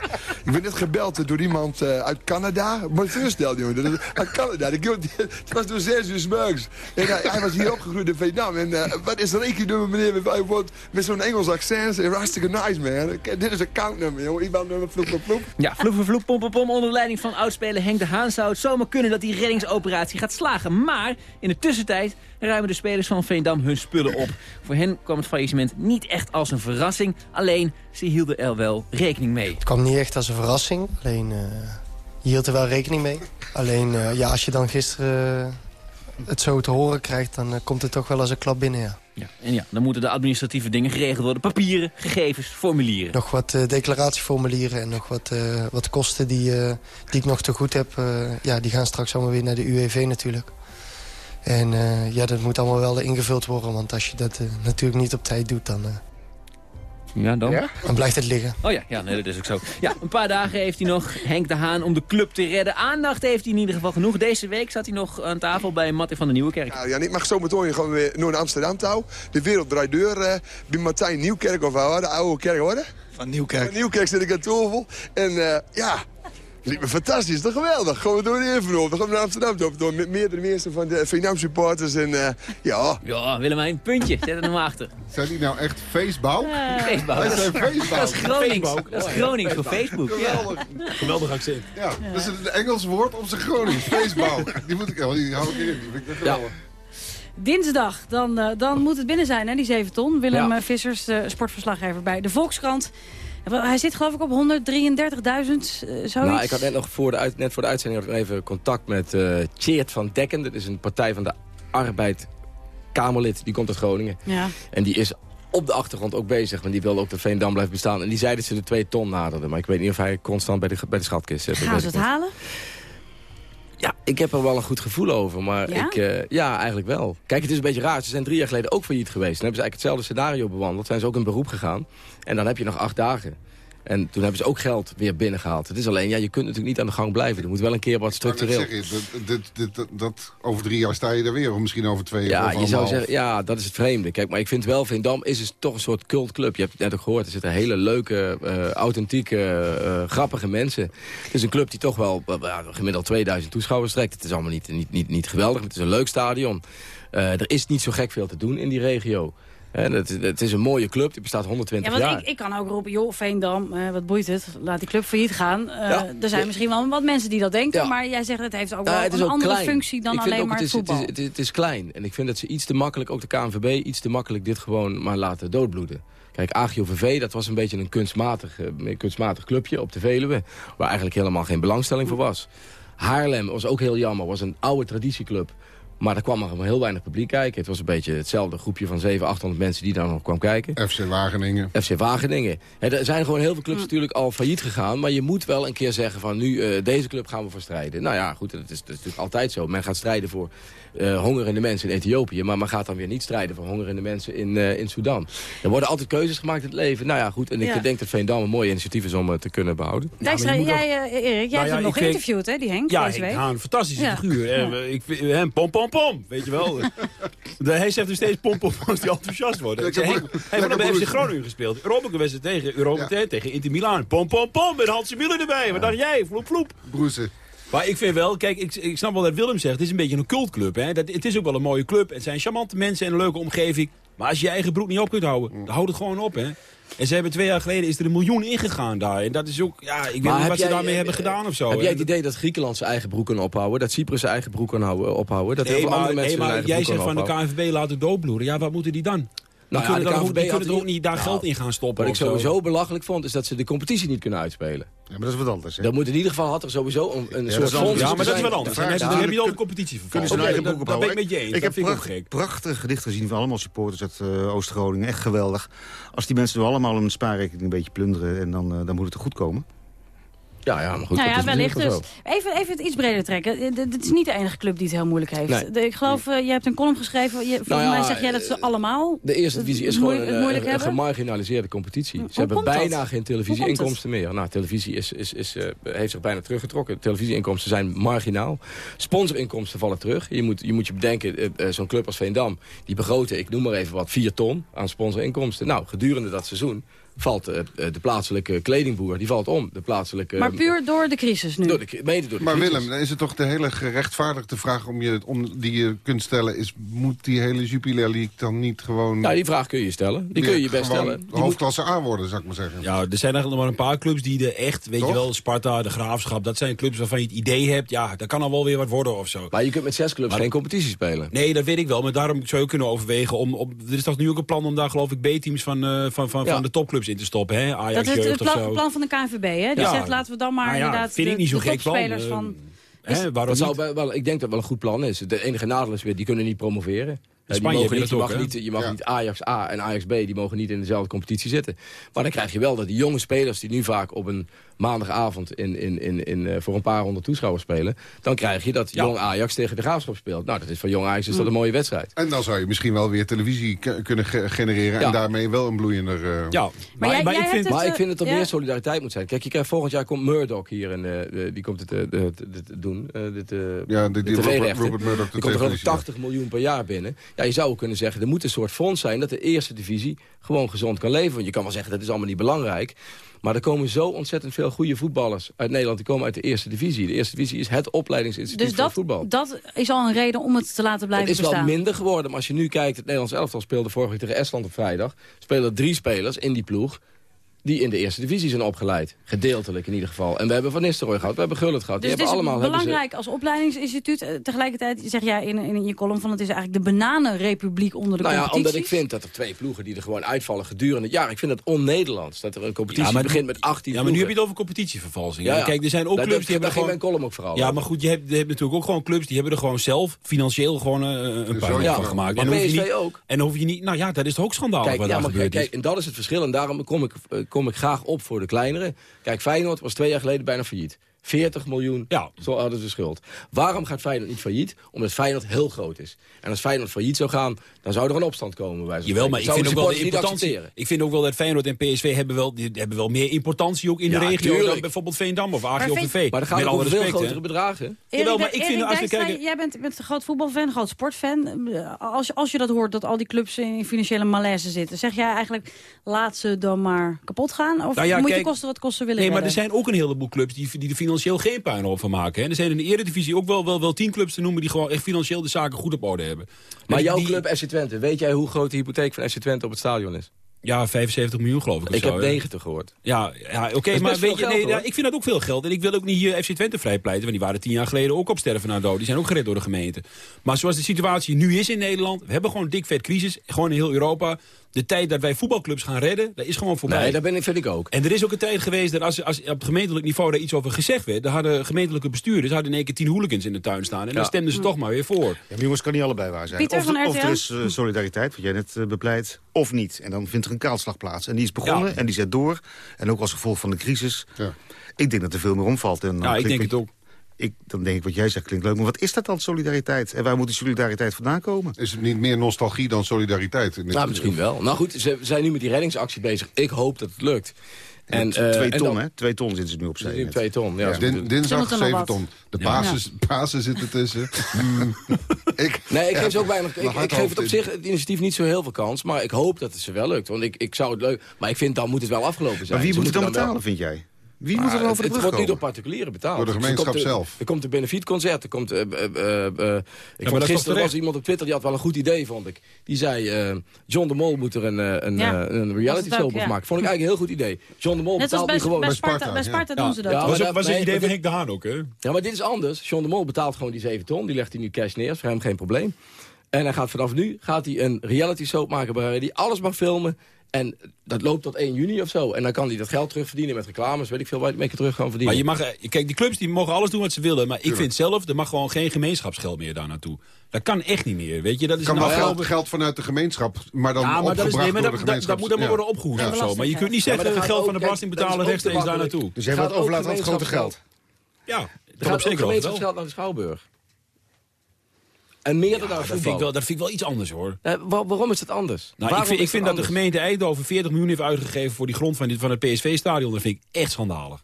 ik ben net gebeld door iemand eh, uit Canada. Maar voorstel, jongen. Dat, uit Canada. Het was door zes uur. En hij, hij was hier opgegroeid in Vietnam. En eh, wat is er rekeningnummer, meneer? Met, wordt met zo'n Engels accent. En hartstikke nice, man. Dit is een accountnummer, jongen. Ik ben nummer vloep, vloep, vloep. Ja, vloep, vloep, vloep, pom, pom, pom. Onder leiding van oudspeler Henk de Haan zou het zomaar kunnen dat die reddingsoperatie gaat slagen. Maar in de tussentijd ruimen de spelers van Veendam hun spullen op. Voor hen kwam het faillissement niet echt als een verrassing. Alleen, ze hielden er wel rekening mee. Het kwam niet echt als een verrassing. Alleen, eh, je hield er wel rekening mee. Alleen, eh, ja, als je dan gisteren eh, het zo te horen krijgt... dan komt het toch wel als een klap binnen, ja. Ja, en ja, dan moeten de administratieve dingen geregeld worden. Papieren, gegevens, formulieren. Nog wat declaratieformulieren en nog wat, wat kosten die, die ik nog te goed heb. ja, die gaan straks allemaal weer naar de UWV natuurlijk. En eh, ja, dat moet allemaal wel ingevuld worden. Want als je dat eh, natuurlijk niet op tijd doet, dan, eh, Ja, dan? dan blijft het liggen. Oh ja, ja nee, dat is ook zo. Ja, een paar dagen heeft hij nog Henk de Haan om de club te redden. Aandacht heeft hij in ieder geval genoeg. Deze week zat hij nog aan tafel bij Martin van de Nieuwekerk. Ja, ja, ik mag zo meteen gewoon weer naar Amsterdam touw. De wereld draait deur eh, bij Martijn Nieuwkerk of waar, de oude kerk hoor. Van Nieuwkerk. Van Nieuwkerk zit ik aan tafel. En eh, ja, liep me fantastisch, toch geweldig. Gewoon door de even over. Gewoon naar Amsterdam toe. Door met meerdere mensen van de Vietnam supporters. En eh, ja. Ja, Willemijn, puntje. Zet het er maar achter. Zijn die nou echt feestbouw? Feestbouw. Wij zijn feestbouw. Dat is Gronings. Dat is Gronings voor Facebook. Ja. Geweldig. Geweldig accent. Ja, dat is een Engels woord op zijn Gronings. Feestbouw. Die moet ik, oh, die hou ik erin. Die vind ik echt geweldig. dinsdag, dan, eh, dan moet het binnen zijn, hè, die 7 ton. Willem Ja. eh, Vissers, de sportverslaggever bij de Volkskrant. Hij zit geloof ik op 133.000, eh, zoiets. Nou, ik had net nog voor de, uit, net voor de uitzending had ik even contact met eh Tjeerd van Dekken. Dat is een partij van de arbeid Kamerlid. Die komt uit Groningen. Ja. En die is op de achtergrond ook bezig. Want die wilde ook dat Veendam blijft bestaan. En die zei dat ze de twee ton naderden. Maar ik weet niet of hij constant bij de, bij de schatkist zit. Gaan ze het niet. halen? Ja, ik heb er wel een goed gevoel over. Maar Ja? Ik, eh, ja, eigenlijk wel. Kijk, het is een beetje raar. Ze zijn drie jaar geleden ook failliet geweest. Dan hebben ze eigenlijk hetzelfde scenario bewandeld. Zijn ze ook in beroep gegaan. En dan heb je nog acht dagen. En toen hebben ze ook geld weer binnengehaald. Het is alleen, ja, je kunt natuurlijk niet aan de gang blijven. Er moet wel een keer wat structureel. dat, dat, dat, dat, over drie jaar sta je er weer. Of misschien over twee Ja, of je zou zeggen, ja, dat is het vreemde. Kijk, maar ik vind wel, Veendam is dus toch een soort cultclub. Je hebt het net ook gehoord, er zitten hele leuke, eh, authentieke, eh, grappige mensen. Het is een club die toch wel ja, gemiddeld 2000 toeschouwers trekt. Het is allemaal niet, niet, niet, niet geweldig, maar het is een leuk stadion. Eh, er is niet zo gek veel te doen in die regio. En het, het is een mooie club, die bestaat Ja, 120 want jaar. ik, ik kan ook roepen, joh, Veendam, eh, wat boeit het? Laat die club failliet gaan. Eh, Ja. er zijn Ja. misschien wel wat mensen die dat denken, Ja. maar jij zegt het heeft ook Ja, wel het is een ook andere klein. functie dan Ik alleen ook, maar het het is, voetbal. Het is, het, is, het is klein. En ik vind dat ze iets te makkelijk, ook de KNVB, iets te makkelijk dit gewoon maar laten doodbloeden. Kijk, AGOVV, dat was een beetje een kunstmatig, eh, een kunstmatig clubje op de Veluwe... waar eigenlijk helemaal geen belangstelling voor was. Haarlem was ook heel jammer, was een oude traditieclub. Maar er kwam maar heel weinig publiek kijken. Het was een beetje hetzelfde groepje van 700, 800 mensen die daar nog kwam kijken. FC Wageningen. FC Wageningen. Hè, er zijn gewoon heel veel clubs natuurlijk al failliet gegaan. Maar je moet wel een keer zeggen van nu, eh, deze club gaan we voor strijden. Nou ja, goed, dat is, dat is natuurlijk altijd zo. Men gaat strijden voor eh hongerende mensen in Ethiopië. Maar men gaat dan weer niet strijden voor hongerende mensen in, eh, in Sudan. Er worden altijd keuzes gemaakt in het leven. Nou ja, goed. En ik Ja. denk dat Veendam een mooi initiatief is om te kunnen behouden. Dijkstra, jij, Erik, jij Nou hebt ja, hem nog geïnterviewd, hè, die Henk, Ja, deze week. Haan, een fantastische Ja. figuur. Ja. ik, vind hem pom, pom, pom. Weet je wel. De- hij zegt er steeds pom, pom, als hij enthousiast wordt. Hij heeft nog bij FC Groningen gespeeld. Europa wedstrijd tegen Europa tegen Inter Milaan. Pom, pom, pom. Met Hansi Müller erbij. Wat dacht jij? Vloep, vloep. Broesen. Maar ik vind wel, kijk, ik, ik snap wel dat Willem zegt, het is een beetje een cultclub. Hè? Dat, het is ook wel een mooie club. Het zijn charmante mensen en een leuke omgeving. Maar als je je eigen broek niet op kunt houden, dan houd het gewoon op. Hè? En ze hebben twee jaar geleden is er een miljoen ingegaan daar. En dat is ook, ja, ik weet niet wat ze daarmee hebben gedaan of zo. Heb hè. jij het idee dat Griekenland zijn eigen broek kan ophouden? Dat Cyprus zijn eigen broek kan houden, ophouden? Dat heel Nee, veel maar, andere mensen nee, maar jij zegt van de? KNVB laten doodbloeden. Ja, wat moeten die dan? Die Nou ja, kunnen, de die kunnen er ook niet daar Nou, geld in gaan stoppen. Wat ik zo. sowieso belachelijk vond, is dat ze de competitie niet kunnen uitspelen. Ja, maar dat is wat anders. Hè? Dat moet in ieder geval had er sowieso een, een Ja, soort fonds Ja, maar dat is wel anders. De Dan dan heb je al een competitie Kunnen ze Oké, hun eigen dat- broek dat ben ik met je eens. Ik heb pracht- prachtig gedicht gezien van allemaal supporters uit eh, Oost-Groningen. Echt geweldig. Als die mensen nu allemaal een spaarrekening een beetje plunderen... En dan, eh, dan moet het er goed komen. Ja, ja, maar goed. nou ja, wellicht dus. Even, even het iets breder trekken. Eh, d- Dit is niet de enige club die het heel moeilijk heeft. Nee. De- ik geloof, eh, je hebt een column geschreven. Je, volgens Nou ja, mij zeg jij dat ze allemaal De eerste het divisie is gewoon het een, gemarginaliseerde competitie. Hoe Ze hebben dat? bijna geen televisieinkomsten meer. Nou, televisie is, is, is, eh, heeft zich bijna teruggetrokken. Televisieinkomsten zijn marginaal. Sponsorinkomsten vallen terug. Je moet je, moet je bedenken, eh, eh, zo'n club als Veendam... die begroten, ik noem maar even wat, 4 ton aan sponsorinkomsten. Nou, gedurende dat seizoen valt eh, eh, de plaatselijke kledingboer die valt om. De plaatselijke, Maar puur door de crisis nu. door de, mede door de Maar crisis. Willem, dan is het toch de hele gerechtvaardigde vraag om je, om, die je kunt stellen... is moet die hele Jupiler League dan niet gewoon... Nou, die vraag kun je stellen. Die kun je best stellen. Die moet- hoofdklasse A worden, zou ik maar zeggen. Ja, er zijn eigenlijk nog maar een paar clubs die er echt, weet Toch? je wel, Sparta, de Graafschap, dat zijn clubs waarvan je het idee hebt, ja, dat kan al wel weer wat worden of zo. Maar je kunt met zes clubs Maar- geen competitie spelen. Nee, dat weet ik wel, maar daarom zou je kunnen overwegen om, om er is toch nu ook een plan om daar geloof ik B-teams van, eh, van, van, Ja. van de topclubs in te stoppen, hè? Ajax Dat is het, plan, zo. plan van de KNVB, hè? Die Ja. zegt, laten we dan maar Nou ja, inderdaad vind ik de, niet zo'n de gek plan. topspelers Eh, van... Hè, waarom Dat zou wel, ik denk dat het wel een goed plan is. De enige nadeel is weer, die kunnen niet promoveren. Eh, die Spanje mogen niet, je mag, ook, niet, je mag Ja. niet Ajax A en Ajax B, die mogen niet in dezelfde competitie zitten. Maar dan krijg je wel dat die jonge spelers die nu vaak op een maandagavond in, in, in, in, eh, voor een paar honderd toeschouwers spelen. Dan krijg je dat Ja. jong Ajax tegen de Graafschap speelt. Nou, dat is voor jong Ajax is dat een mooie wedstrijd. En dan zou je misschien wel weer televisie kunnen ge- genereren... Ja. en daarmee wel een bloeiender... eh, Ja, maar, jij- maar jij ik vind... het- Maar eh, ik vind dat er ja. meer solidariteit moet zijn. Kijk, je krijgt volgend jaar komt Murdoch hier en eh, eh, die komt het eh, doen. eh, dit, eh, Ja, die- de die Robert- Murdoch, Er komt er geloof ik televisie, ja. 80 miljoen per jaar binnen. Ja, je zou ook kunnen zeggen, er moet een soort fonds zijn... dat de eerste divisie gewoon gezond kan leven. Want je kan wel zeggen, dat is allemaal niet belangrijk. Maar er komen zo ontzettend veel goede voetballers uit Nederland. Die komen uit de eerste divisie. De eerste divisie is het opleidingsinstituut Dus voor dat, voetbal. dat is al een reden om het te laten Het blijven is wel bestaan. minder geworden, maar als je nu kijkt... het Nederlands elftal speelde vorige week tegen Estland op vrijdag... spelen drie spelers in die ploeg die in de eerste divisie zijn opgeleid. Gedeeltelijk in ieder geval. En we hebben Van Nistelrooy gehad, we hebben Gullit gehad. Dus die het is hebben allemaal, hebben ze- belangrijk als opleidingsinstituut. Eh, Tegelijkertijd zeg jij in, in je column van het is eigenlijk de bananenrepubliek onder de Nou ja, competities. omdat ik vind dat er twee ploegen die er gewoon uitvallen gedurende het jaar. Ik vind het on-Nederlands dat er een competitie Ja, maar- begint met 18 Ja, maar nu heb je het over competitievervalsing. Ja. Kijk, er zijn ook Daar- clubs die daar hebben ging gewoon... mijn column ook vooral Ja, maar goed, je hebt, je hebt natuurlijk ook gewoon clubs... die hebben er gewoon zelf financieel gewoon eh, een Ja, van gemaakt. maar dan hoef je PSV niet, ook. En dan hoef je niet... Nou ja, dat is toch ook schandalig Kijk, wat ja, daar maar gebeurd kijk, is. en dat is het verschil. En daarom kom ik, eh, kom ik graag op voor de kleinere. Kijk, Feyenoord was twee jaar geleden bijna failliet. 40 miljoen, Ja. zo hadden ze schuld. Waarom gaat Feyenoord niet failliet? Omdat Feyenoord heel groot is. En als Feyenoord failliet zou gaan, dan zou er een opstand komen. Bij Jawel, maar ik vind ook wel de importantie. Ik vind ook wel dat Feyenoord en PSV hebben wel, die hebben wel meer importantie ook in de regio dan bijvoorbeeld Veendam of AGOVV. Maar dan gaat het alle over veel respect, grotere bedragen. Erik, Jawel, maar ik vind als we Dijkstra, kijken... Jij bent, bent een groot voetbalfan, een groot sportfan. Eh, Als, je- als je dat hoort, dat al die clubs in financiële malaise zitten... zeg jij eigenlijk, laat ze dan maar kapot gaan? Of Nou ja, moet je kosten wat kosten willen Nee, maar er zijn ook een heleboel clubs die, die er financieel geen puinhoop van maken. Hè. Er zijn in de Eredivisie ook wel, wel, wel tien clubs te noemen... die gewoon echt financieel de zaken goed op orde hebben. Maar En jouw die- club FC Twente, weet jij hoe groot de hypotheek van FC Twente op het stadion is? Ja, 75 miljoen geloof ik Ik zo, heb hè. 90 gehoord. Ja, ja oké, maar weet je, geld, nee, ja, ik vind dat ook veel geld. En ik wil ook niet hier FC Twente vrijpleiten, want die waren tien jaar geleden ook op sterven naar dood. Die zijn ook gered door de gemeente. Maar zoals de situatie nu is in Nederland, we hebben gewoon een dik vet crisis, gewoon in heel Europa. De tijd dat wij voetbalclubs gaan redden, dat is gewoon voorbij. Nee, dat ben ik, vind ik ook. En er is ook een tijd geweest dat als, als op gemeentelijk niveau daar iets over gezegd werd... dan hadden gemeentelijke bestuurders hadden in één keer tien hooligans in de tuin staan. En Ja. dan stemden ze toch maar weer voor. Ja, maar jongens, kan niet allebei waar zijn. Pieter of, van of er is eh, solidariteit, wat jij net eh, bepleit, of niet. En dan vindt er een kaalslag plaats. En die is begonnen en die zet door. En ook als gevolg van de crisis. Ik denk dat er veel meer omvalt. En Ja, ik klinkt denk het ook. Ik, dan denk ik wat jij zegt klinkt leuk. Maar wat is dat dan, solidariteit? En waar moet die solidariteit vandaan komen? Is het niet meer nostalgie dan solidariteit? Nou, misschien wel. Nou goed, ze zijn nu met die reddingsactie bezig. Ik hoop dat het lukt. En, eh, twee en ton, dan- hè? Twee ton zitten ze nu op Ze zee. twee ton. Ja, Ja. Din- dinsdag Ze moeten nog 7 wat. ton. De Ja. basis, basis zit ertussen. Mm. ik, Nee, ik geef ze ook weinig. mijn Ik, geef het op zich het initiatief niet zo heel veel kans. Maar ik hoop dat het ze wel lukt. Want ik, ik zou het leuk. Maar ik vind dan moet het wel afgelopen zijn. Maar wie moet het dan betalen, vind jij? Wie Maar moet er dan over de het, brug het wordt niet door particulieren betaald. Door de Dus er gemeenschap komt, eh, zelf. Er komt een benefietconcert. Er komt, eh, eh, ik vond gisteren was iemand op Twitter die had wel een goed idee, vond ik. Die zei, eh, John de Mol moet er een, een, Ja, een reality het show ook, ja. maken. Vond ik eigenlijk een heel goed idee. John de Mol Net betaalt bij, nu gewoon... bij Sparta, bij. Sparta Ja. doen ze dat. Ja, was, dat- was een nee, idee van Henk de Haan ook, hè? Ja, maar dit is anders. John de Mol betaalt gewoon die 7 ton. Die legt hij nu cash neer. is voor hem geen probleem. En hij gaat vanaf nu gaat hij een reality soap maken... waar hij alles mag filmen. En dat loopt tot 1 juni of zo. En dan kan hij dat geld terugverdienen met reclames. Weet ik veel waar hij het mee terug kan verdienen. Maar je mag, eh, kijk, die clubs die mogen alles doen wat ze willen. Maar ik vind zelf, er mag gewoon geen gemeenschapsgeld meer daar naartoe. Dat kan echt niet meer, weet je. Dat is kan een wel geld, geld vanuit de gemeenschap, maar dan Ja, maar dat, is, opgebracht nee, maar door dat, de dat, gemeenschap. dat moet Ja. worden opgehoest Ja. of zo. Maar je kunt niet Ja, zeggen, dat het gaat geld ook- van de belastingbetaler dat rechtstreeks daar naartoe. Dus jij Gaat overlaten aan het grote geld. Ja, dat gaat op ook gemeenschapsgeld naar de Schouwburg. En meer dan Ja, dat, vind ik wel, dat vind ik wel iets anders, hoor. Eh, wa- waarom is het anders? Nou, ik vind, ik dat de gemeente Eindhoven 40 miljoen heeft uitgegeven... voor die grond van, dit, van het PSV-stadion. Dat vind ik echt schandalig.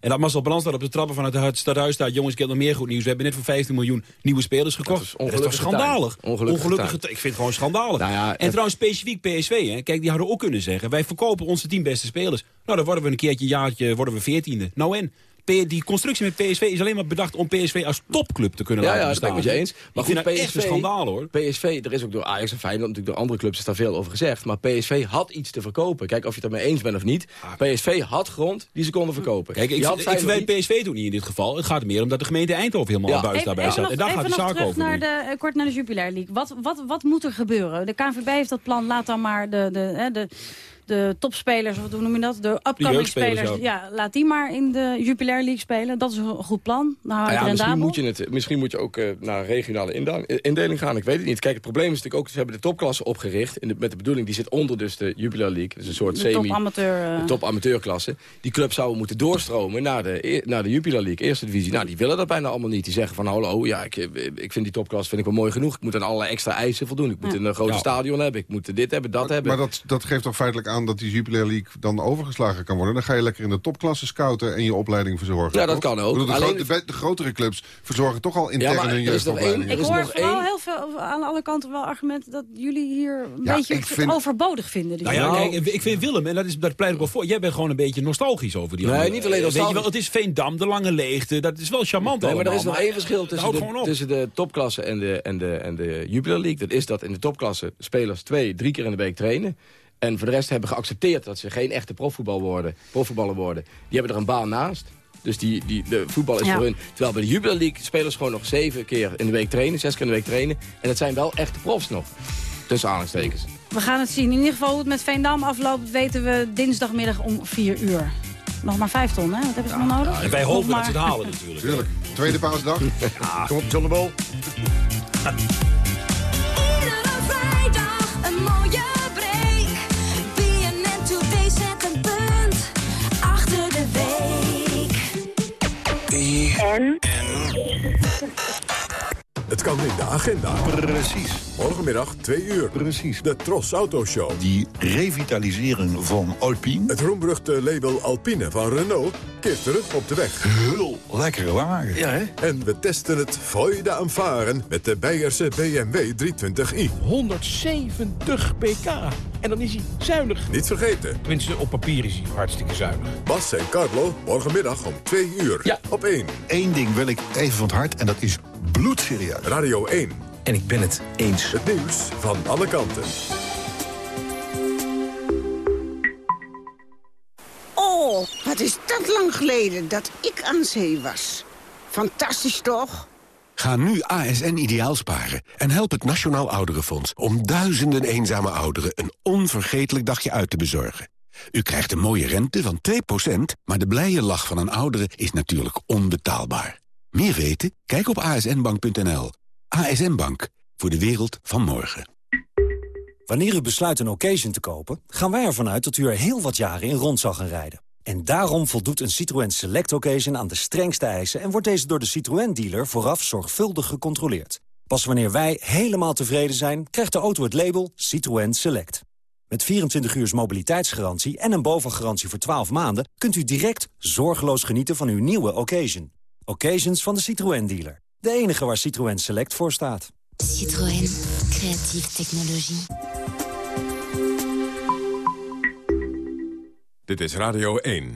En dat Marcel Brands daar op de trappen van het stadhuis staat... jongens, ik heb nog meer goed nieuws. We hebben net voor 15 miljoen nieuwe spelers gekocht. is Dat is toch schandalig? tuin. Ik vind het gewoon schandalig. Nou ja, en trouwens, specifiek PSV, hè. Kijk, die hadden ook kunnen zeggen... wij verkopen onze 10 beste spelers. Nou, dan worden we een keertje, jaartje, worden we 14e. Nou en? Die constructie met PSV is alleen maar bedacht om PSV als topclub te kunnen Ja, laten ja, dat ben bestaan. ik met je eens. Maar ik goed, vind dat echt een PSV schandaal, hoor. PSV, er is ook door Ajax en Feyenoord, natuurlijk door andere clubs is daar veel over gezegd. Maar PSV had iets te verkopen. Kijk, of je het ermee eens bent of niet. PSV had grond die ze konden verkopen. Kijk, ik, had ik verwijt. PSV toen niet in dit geval. Het gaat er meer om dat de gemeente Eindhoven helemaal Ja. Even, daarbij staat. En daar gaat even de nog zaak terug over. naar de, eh, kort naar de Jupiler League. Wat, wat, wat moet er gebeuren? De KNVB heeft dat plan. Laat dan maar de, de, hè, de, de topspelers, of hoe noem je dat? De upcoming spelers. ja. Ja, laat die maar in de Jupiler League spelen. Dat is een goed plan. Nou, ja, misschien, moet je het, misschien moet je ook eh, naar regionale indeling gaan. Ik weet het niet. Kijk, het probleem is natuurlijk ook... ze hebben de topklasse opgericht. In de, met de bedoeling, die zit onder dus de Jupiler League. Dus een soort de semi... top-amateur. eh, de top amateurklasse. Die club zouden moeten doorstromen naar de, e- naar de Jupiler League, eerste divisie. Nou, die willen dat bijna allemaal niet. Die zeggen van, hallo, ja, ik, ik vind die topklasse vind ik wel mooi genoeg. Ik moet aan allerlei extra eisen voldoen. Ik moet Ja. een eh, groot Ja. stadion hebben. Ik moet dit hebben, dat hebben. Maar dat, dat geeft toch feitelijk aan dat die Jupiler League dan overgeslagen kan worden. Dan ga je lekker in de topklasse scouten en je opleiding verzorgen. Ja, dat toch? kan ook. Ik bedoel, De, Alleen- gro- de, de grotere clubs verzorgen toch al intern Ja, maar hun jeugdopleiding. ik hoor vooral één- heel veel aan alle kanten wel argumenten dat jullie hier een Ja, beetje vind- overbodig vinden. die Nou ja, kijk, ik vind Willem, en dat, is, dat pleit ik wel voor... jij bent gewoon een beetje nostalgisch over die Nee, andere- niet alleen Weet je nostalgisch. wel, het is Veendam, de lange leegte. Dat is wel charmant Nee, maar er is nog één verschil tussen de, tussen de topklasse en de, en, de, en de Jupiler League. Dat is dat in de topklasse spelers twee, drie keer in de week trainen. En voor de rest hebben geaccepteerd dat ze geen echte profvoetbal worden, profvoetballer worden. Die hebben er een baan naast. Dus die, die, de voetbal is Ja. voor hun. Terwijl bij de Jupiler League spelers gewoon nog zeven keer in de week trainen. Zes keer in de week trainen. En dat zijn wel echte profs nog. Tussen aanhalingstekens. We gaan het zien. In ieder geval hoe het met Veendam afloopt weten we dinsdagmiddag om 4 uur. Nog maar 5 ton, hè? Wat hebben ze nog nodig? En wij hopen dat maar- ze het halen natuurlijk. Tuurlijk. Tweede paasdag. Kom op, John de Bol. agenda. Precies. Morgenmiddag 2 uur. Precies. De Tros Auto Show. Die revitalisering van Alpine. Het roemruchte label Alpine van Renault keert terug op de weg. Heel lekkere wagen. Ja, hè? En we testen het Freude am Varen met de Beierse BMW 320i. 170 pk. En dan is hij zuinig. Niet vergeten. Tenminste, op papier is hij hartstikke zuinig. Bas en Carlo, morgenmiddag om 2 uur. Ja. Op 1. Eén ding wil ik even van het hart en dat is bloedserieus. Radio 1. En ik ben het eens. Het nieuws van alle kanten. Oh, wat is dat lang geleden dat ik aan zee was. Fantastisch toch? Ga nu ASN ideaal sparen en help het Nationaal Ouderenfonds... om duizenden eenzame ouderen een onvergetelijk dagje uit te bezorgen. U krijgt een mooie rente van 2%, maar de blije lach van een oudere is natuurlijk onbetaalbaar. Meer weten? Kijk op asnbank.nl. ASN Bank, voor de wereld van morgen. Wanneer u besluit een occasion te kopen, gaan wij ervan uit dat u er heel wat jaren in rond zal gaan rijden. En daarom voldoet een Citroën Select Occasion aan de strengste eisen... en wordt deze door de Citroën-dealer vooraf zorgvuldig gecontroleerd. Pas wanneer wij helemaal tevreden zijn, krijgt de auto het label Citroën Select. Met 24 uur mobiliteitsgarantie en een bovengarantie voor 12 maanden... kunt u direct zorgeloos genieten van uw nieuwe Occasion. Occasions van de Citroën-dealer. De enige waar Citroën Select voor staat. Citroën. Creatieve technologie. Dit is Radio 1.